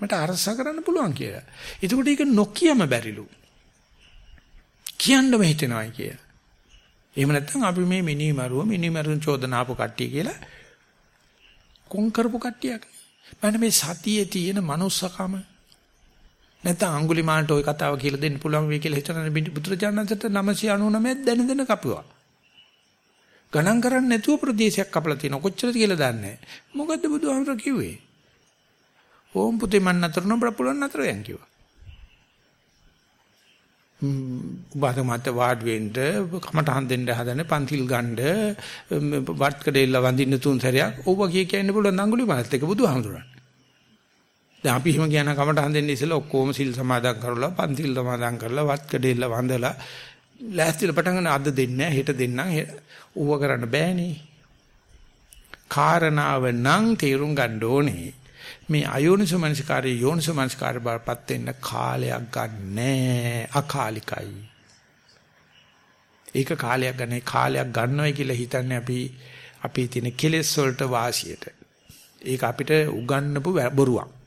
මට අරස කරන්න පුළුවන් කියලා. එතකොට ඒක නොකියම බැරිලු. කියන්නම හිතෙනවායි කිය. එහෙම නැත්නම් අපි මේ මිනිමරුව මිනිමරුන් චෝදනාපු කට්ටිය කියලා කොන් කරපු කට්ටියක්. මම මේ සතියේ තියෙන manussකම නැත්නම් අඟුලිමාලට ওই කතාව කියලා දෙන්න පුළුවන් වෙයි කියලා හිතන බුදුරජාණන්සේට 999 දැන දැන කපුවා. ගණන් කරන්නේ නැතුව ප්‍රදේශයක් කපලා තියෙන කොච්චරද කියලා දන්නේ නැහැ. මොකද්ද බුදුහාමර කිව්වේ? ඕම් පුතේ මන් නතර නොබර පුළුවන් නතර යන් කිව්වා. වාද මත වාඩ් වෙන්න කමටහන් දෙන්න හදන පන්තිල් ගන්න වත් කඩේල වඳින්න තුන් සැරයක් ඕව කිය කියන්න පුළුවන් අඟුලි මාත් එක බුදුහාමුදුරන්. දැන් අපි එහෙම කියන කමටහන් දෙන්න ඉස්සෙල්ලා ඔක්කොම සිල් සමාදන් කරලා පන්තිල් සමාදන් කරලා වත් කඩේල වඳලා ලෑස්තිල පටන් ගන්න අද දෙන්නේ හෙට දෙන්නම් ඌව කරන්න බෑනේ. කාරණාව නම් තේරුම් ගන්න ඕනේ. මේ අයෝනිසෝ මනසිකාරයේ යෝනිසෝ මනසිකාරය බාරපත් වෙන්න කාලයක් ගන්නෑ අකාලිකයි. ඒක කාලයක් ගන්න කාලයක් ගන්නවයි කියලා හිතන්නේ අපි අපි තියෙන කෙලෙස් වලට වාසියට. ඒක අපිට උගන්නපු බොරුවක්.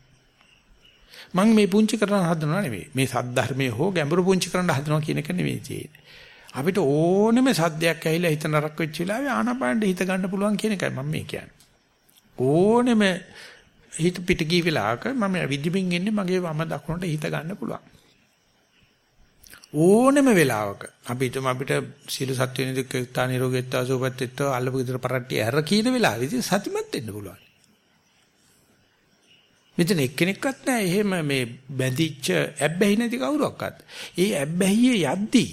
මම මේ පුංචි කරන හදනව නෙවෙයි. මේ සද්ධර්මයේ හෝ ගැඹුරු පුංචි කරන හදනවා කියන එක නෙවෙයි තියෙන්නේ. අපිට ඕනෙම සද්දයක් ඇහිලා හිත නරක වෙච්ච වෙලාවේ ආනපානට හිත ගන්න පුළුවන් කියන එකයි මම මේ කියන්නේ. ඕනෙම හිත පිට ගිය වෙලාවක මම විදිමින් ඉන්නේ මගේ වම දකුණට හිත ගන්න පුළුවන්. ඕනෙම වෙලාවක අපි හිතමු අපිට සීල සත්‍ය නිදුක්කතා නිරෝගීත්වා සෝපත්ත්වා අල්ලපු විතර පරට්ටිය හැර කියන වෙලාවෙදී සතිමත් වෙන්න පුළුවන්. මෙතන එක්කෙනෙක්වත් නැහැ එහෙම මේ බැඳිච්ච ඇබ්බැහි නැති කවුරක්වත්. ඒ ඇබ්බැහිය යද්දි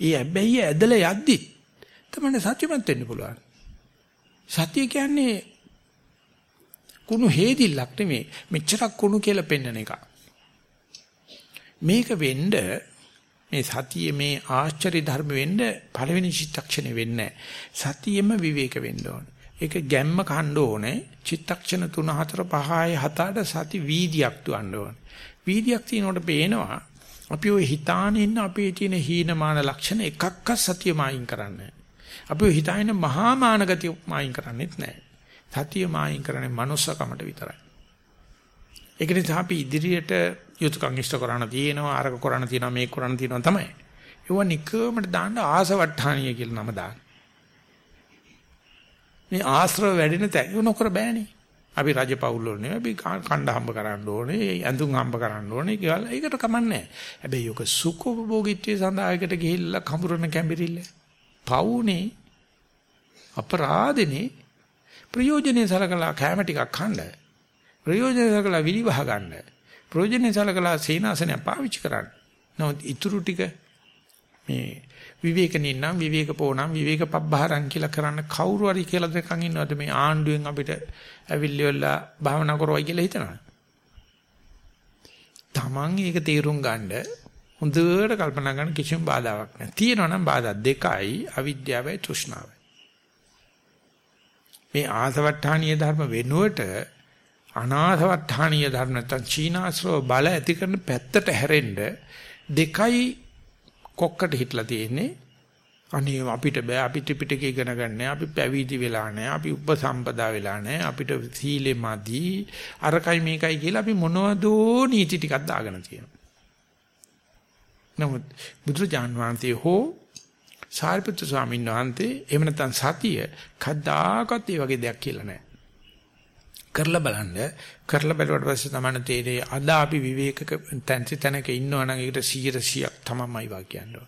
ඒ ඇබ්බැහිය ඇදලා යද්දි තමයි සත්‍යමත් වෙන්න පුළුවන්. සත්‍ය කියන්නේ කුණු හේදිල්ලක් නෙමෙයි මෙච්චරක් කුණු කියලා පෙන්වන එක. මේක වෙන්න මේ සතියේ මේ ආශ්චර්ය ධර්ම වෙන්න පළවෙනි චිත්තක්ෂණේ වෙන්නේ සතියෙම විවේක වෙන්න ඕන. ඒක ගැම්ම කන්න ඕනේ. චිත්තක්ෂණ 3 4 5 7 සති වීදියක් දුවන්න ඕනේ. වීදියක් තියෙනකොට පේනවා අපි ඔය හිතාන ඉන්න අපේ තියෙන හීනමාන ලක්ෂණ එකක්වත් සතිය මායින් කරන්නේ අපි ඔය හිතාගෙන මහා මානගතිය මායින් කරන්නේත් නැහැ. සතිය මායින් කරන්නේ manussකමට විතරයි. ඒක නිසා අපි ඉදිරියට යුතුයකම් ඉෂ්ට කරණ තියෙනවා අරක කරණ තියෙනවා මේක කරණ තියෙනවා තමයි. ඒව නිකමට දාන්න ආසවට්ටානිය කියලා නම දාන්න. මේ ආශ්‍රව වැඩෙන තැන් නොකර බෑනේ. අපි රජපෞල් වල නෙවෙයි අපි කණ්ඩ හම්බ කරන්න ඕනේ, ඇඳුම් හම්බ කරන්න ඕනේ කියලා. ඒකට කමන්නේ හැබැයි ඔක සුඛෝපභෝගීත්වයේ සඳහායකට ගිහිල්ලා කඹරන කැඹිරිල්ල. පවුනේ අපරාධනේ ප්‍රයෝජනේ සලකලා කැම ටිකක් කන්න. ප්‍රයෝජනේ සලකලා විලිවහ ගන්න. ප්‍රයෝජනේ සලකලා සීනාසනය පාවිච්චි කරන්න. නමුත් ඊටු ටික මේ විවේකනින් නම් විවේක පොණම් විවේක පබ්බහරම් කියලා කරන්න කවුරු හරි කියලා දෙකන් ඉන්නවද මේ ආණ්ඩුවෙන් අපිට ඇවිල්ලිවලා භාවනා කරවයි කියලා හිතනවා. Taman ඒක තීරුම් ගන්න හොඳට කල්පනා කරන කිසිම බාධාවක් නැහැ. තියෙනවා නම් බාධා දෙකයි අවිද්‍යාවයි තෘෂ්ණාවයි. මේ ආසවට්ටානීය ධර්ම වෙනුවට අනාසවට්ටානීය ධර්ම නැත්නම් චීනාශ්‍රව බල ඇති කරන පැත්තට හැරෙන්න දෙකයි කොක්කට හිටලා තියෙන්නේ. අනේ අපිට බෑ අපි ත්‍රිපිටකය ඉගෙන ගන්න අපි පැවිදි වෙලා නැහැ අපි උපසම්පදා වෙලා නැහැ අපිට සීලෙ මදි. අරකයි මේකයි කියලා අපි මොනවදෝ නීති ටිකක් දාගෙන තියෙනවා. නමුත් බුදුරජාන් වහන්සේ හෝ සාරිපුත්‍ර ස්වාමීන් වහන්සේ එහෙම නැත්නම් සතිය කද්දාකත් ඒ වගේ දෙයක් කියලා නැහැ කරලා බලන්න කරලා බැලුවට පස්සේ තමයි තේරෙන්නේ අද අපි විවේකක තැන්සි තැනක ඉන්නවා නම් ඒකට 100ක් තමයිමයි වා කියන්නේ.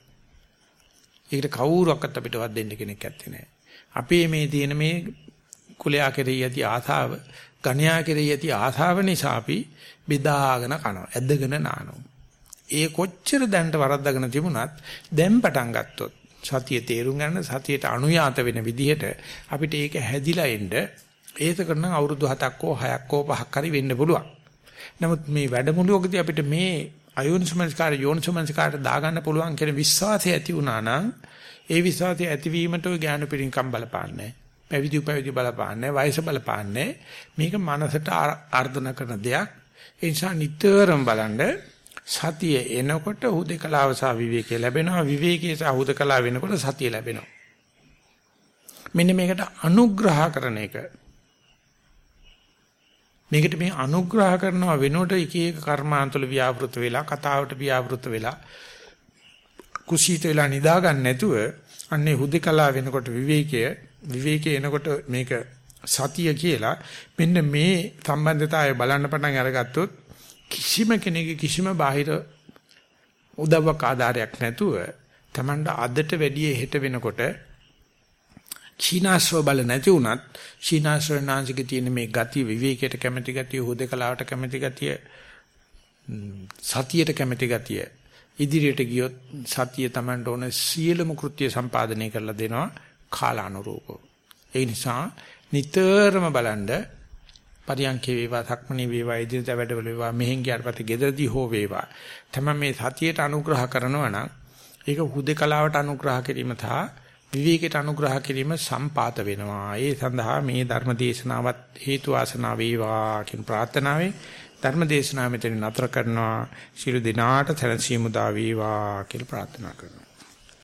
ඒකට කවුරුවක්වත් අපිට වත් දෙන්න කෙනෙක් ඇත්තේ නැහැ. අපේ මේ තියෙන මේ කුලයා කෙරෙහි ඇති ආසාව, ගණ්‍යා කෙරෙහි ඇති ආසාව නිසා අපි බෙදාගෙන කනවා, ඇදගෙන නානවා. ඒ කොච්චර දැන්ට වරද්දාගෙන තිබුණත් දැන් පටන් ගත්තොත් සතිය තේරුම් ගන්න සතියට අනුයාත වෙන විදිහට අපිට ඒක හැදිලා එන්න ඒක කරන අවුරුදු 7ක් හෝ 6ක් හෝ 5ක් හරි වෙන්න පුළුවන්. නමුත් මේ වැඩමුළුවකදී අපිට මේ අයෝනිසමනස්කාර යෝනිසමනස්කාර දාගන්න පුළුවන් කියන විශ්වාසය ඇති වුණා නම් ඒ විශ්වාසය ඇතිවීමට ඔය ඥාන පිරින්කම් බලපාන්නේ. පැවිදි පැවිදි බලපාන්නේ, වයස බලපාන්නේ. මේක මනසට ආර්ධන කරන දෙයක්. ඒ නිසා නිතරම බලන්න සතිය එනකොට හුදකලාව සහ විවේකී ලැබෙනවා විවේකී සහ හුදකලාව වෙනකොට සතිය ලැබෙනවා මෙන්න මේකට අනුග්‍රහ කරන එක මේකට මේ අනුග්‍රහ කරනවා වෙනකොට එක එක කර්මාන්තවල ව්‍යාපෘත වෙලා කතාවට ව්‍යාපෘත වෙලා කුසීත වෙලා නිදා ගන්න නැතුව අන්නේ හුදකලා වෙනකොට විවේකය විවේකේ එනකොට මේක සතිය කියලා මෙන්න මේ සම්බන්ධතාවය බලන්න පටන් අරගත්තොත් කිසිම කෙනෙකුගේ කිසිම බාහිර උදව්වක් ආධාරයක් නැතුව Tamanda අදට වැඩිය හෙට වෙනකොට චීනාශ්‍රව බල නැති වුණත් චීනාශ්‍රව නාංශික තියෙන මේ ගතිය විවේකයට කැමැති ගතිය හුදකලාවට කැමැති ගතිය සතියට කැමැති ගතිය ඉදිරියට ගියොත් සතිය Tamanට ඕන සියලුම කෘත්‍ය සම්පාදනය කරලා දෙනවා කාලානුරූපව. ඒ නිසා නිතරම බලන්න පරියන්කේ වේවා සක්මණේ වේවා ඉදිරියට වැඩවල වේවා මෙහෙන් ගියාට පස්සේ ගෙදරදී හෝ වේවා. තමයි මේ සතියට අනුග්‍රහ කරනවා නම් ඒක හුදකලාවට අනුග්‍රහ කිරීම තා විවේකයට අනුග්‍රහ කිරීම සම්පාත වෙනවා. ඒ සඳහා මේ ධර්ම දේශනාවත් හේතු වාසනා වේවා කියන ප්‍රාර්ථනාවෙන් ධර්ම දේශනාව මෙතන නතර කරනවා. ශිරු දිනාට සැනසීම දා වේවා කියලා ප්‍රාර්ථනා කරනවා.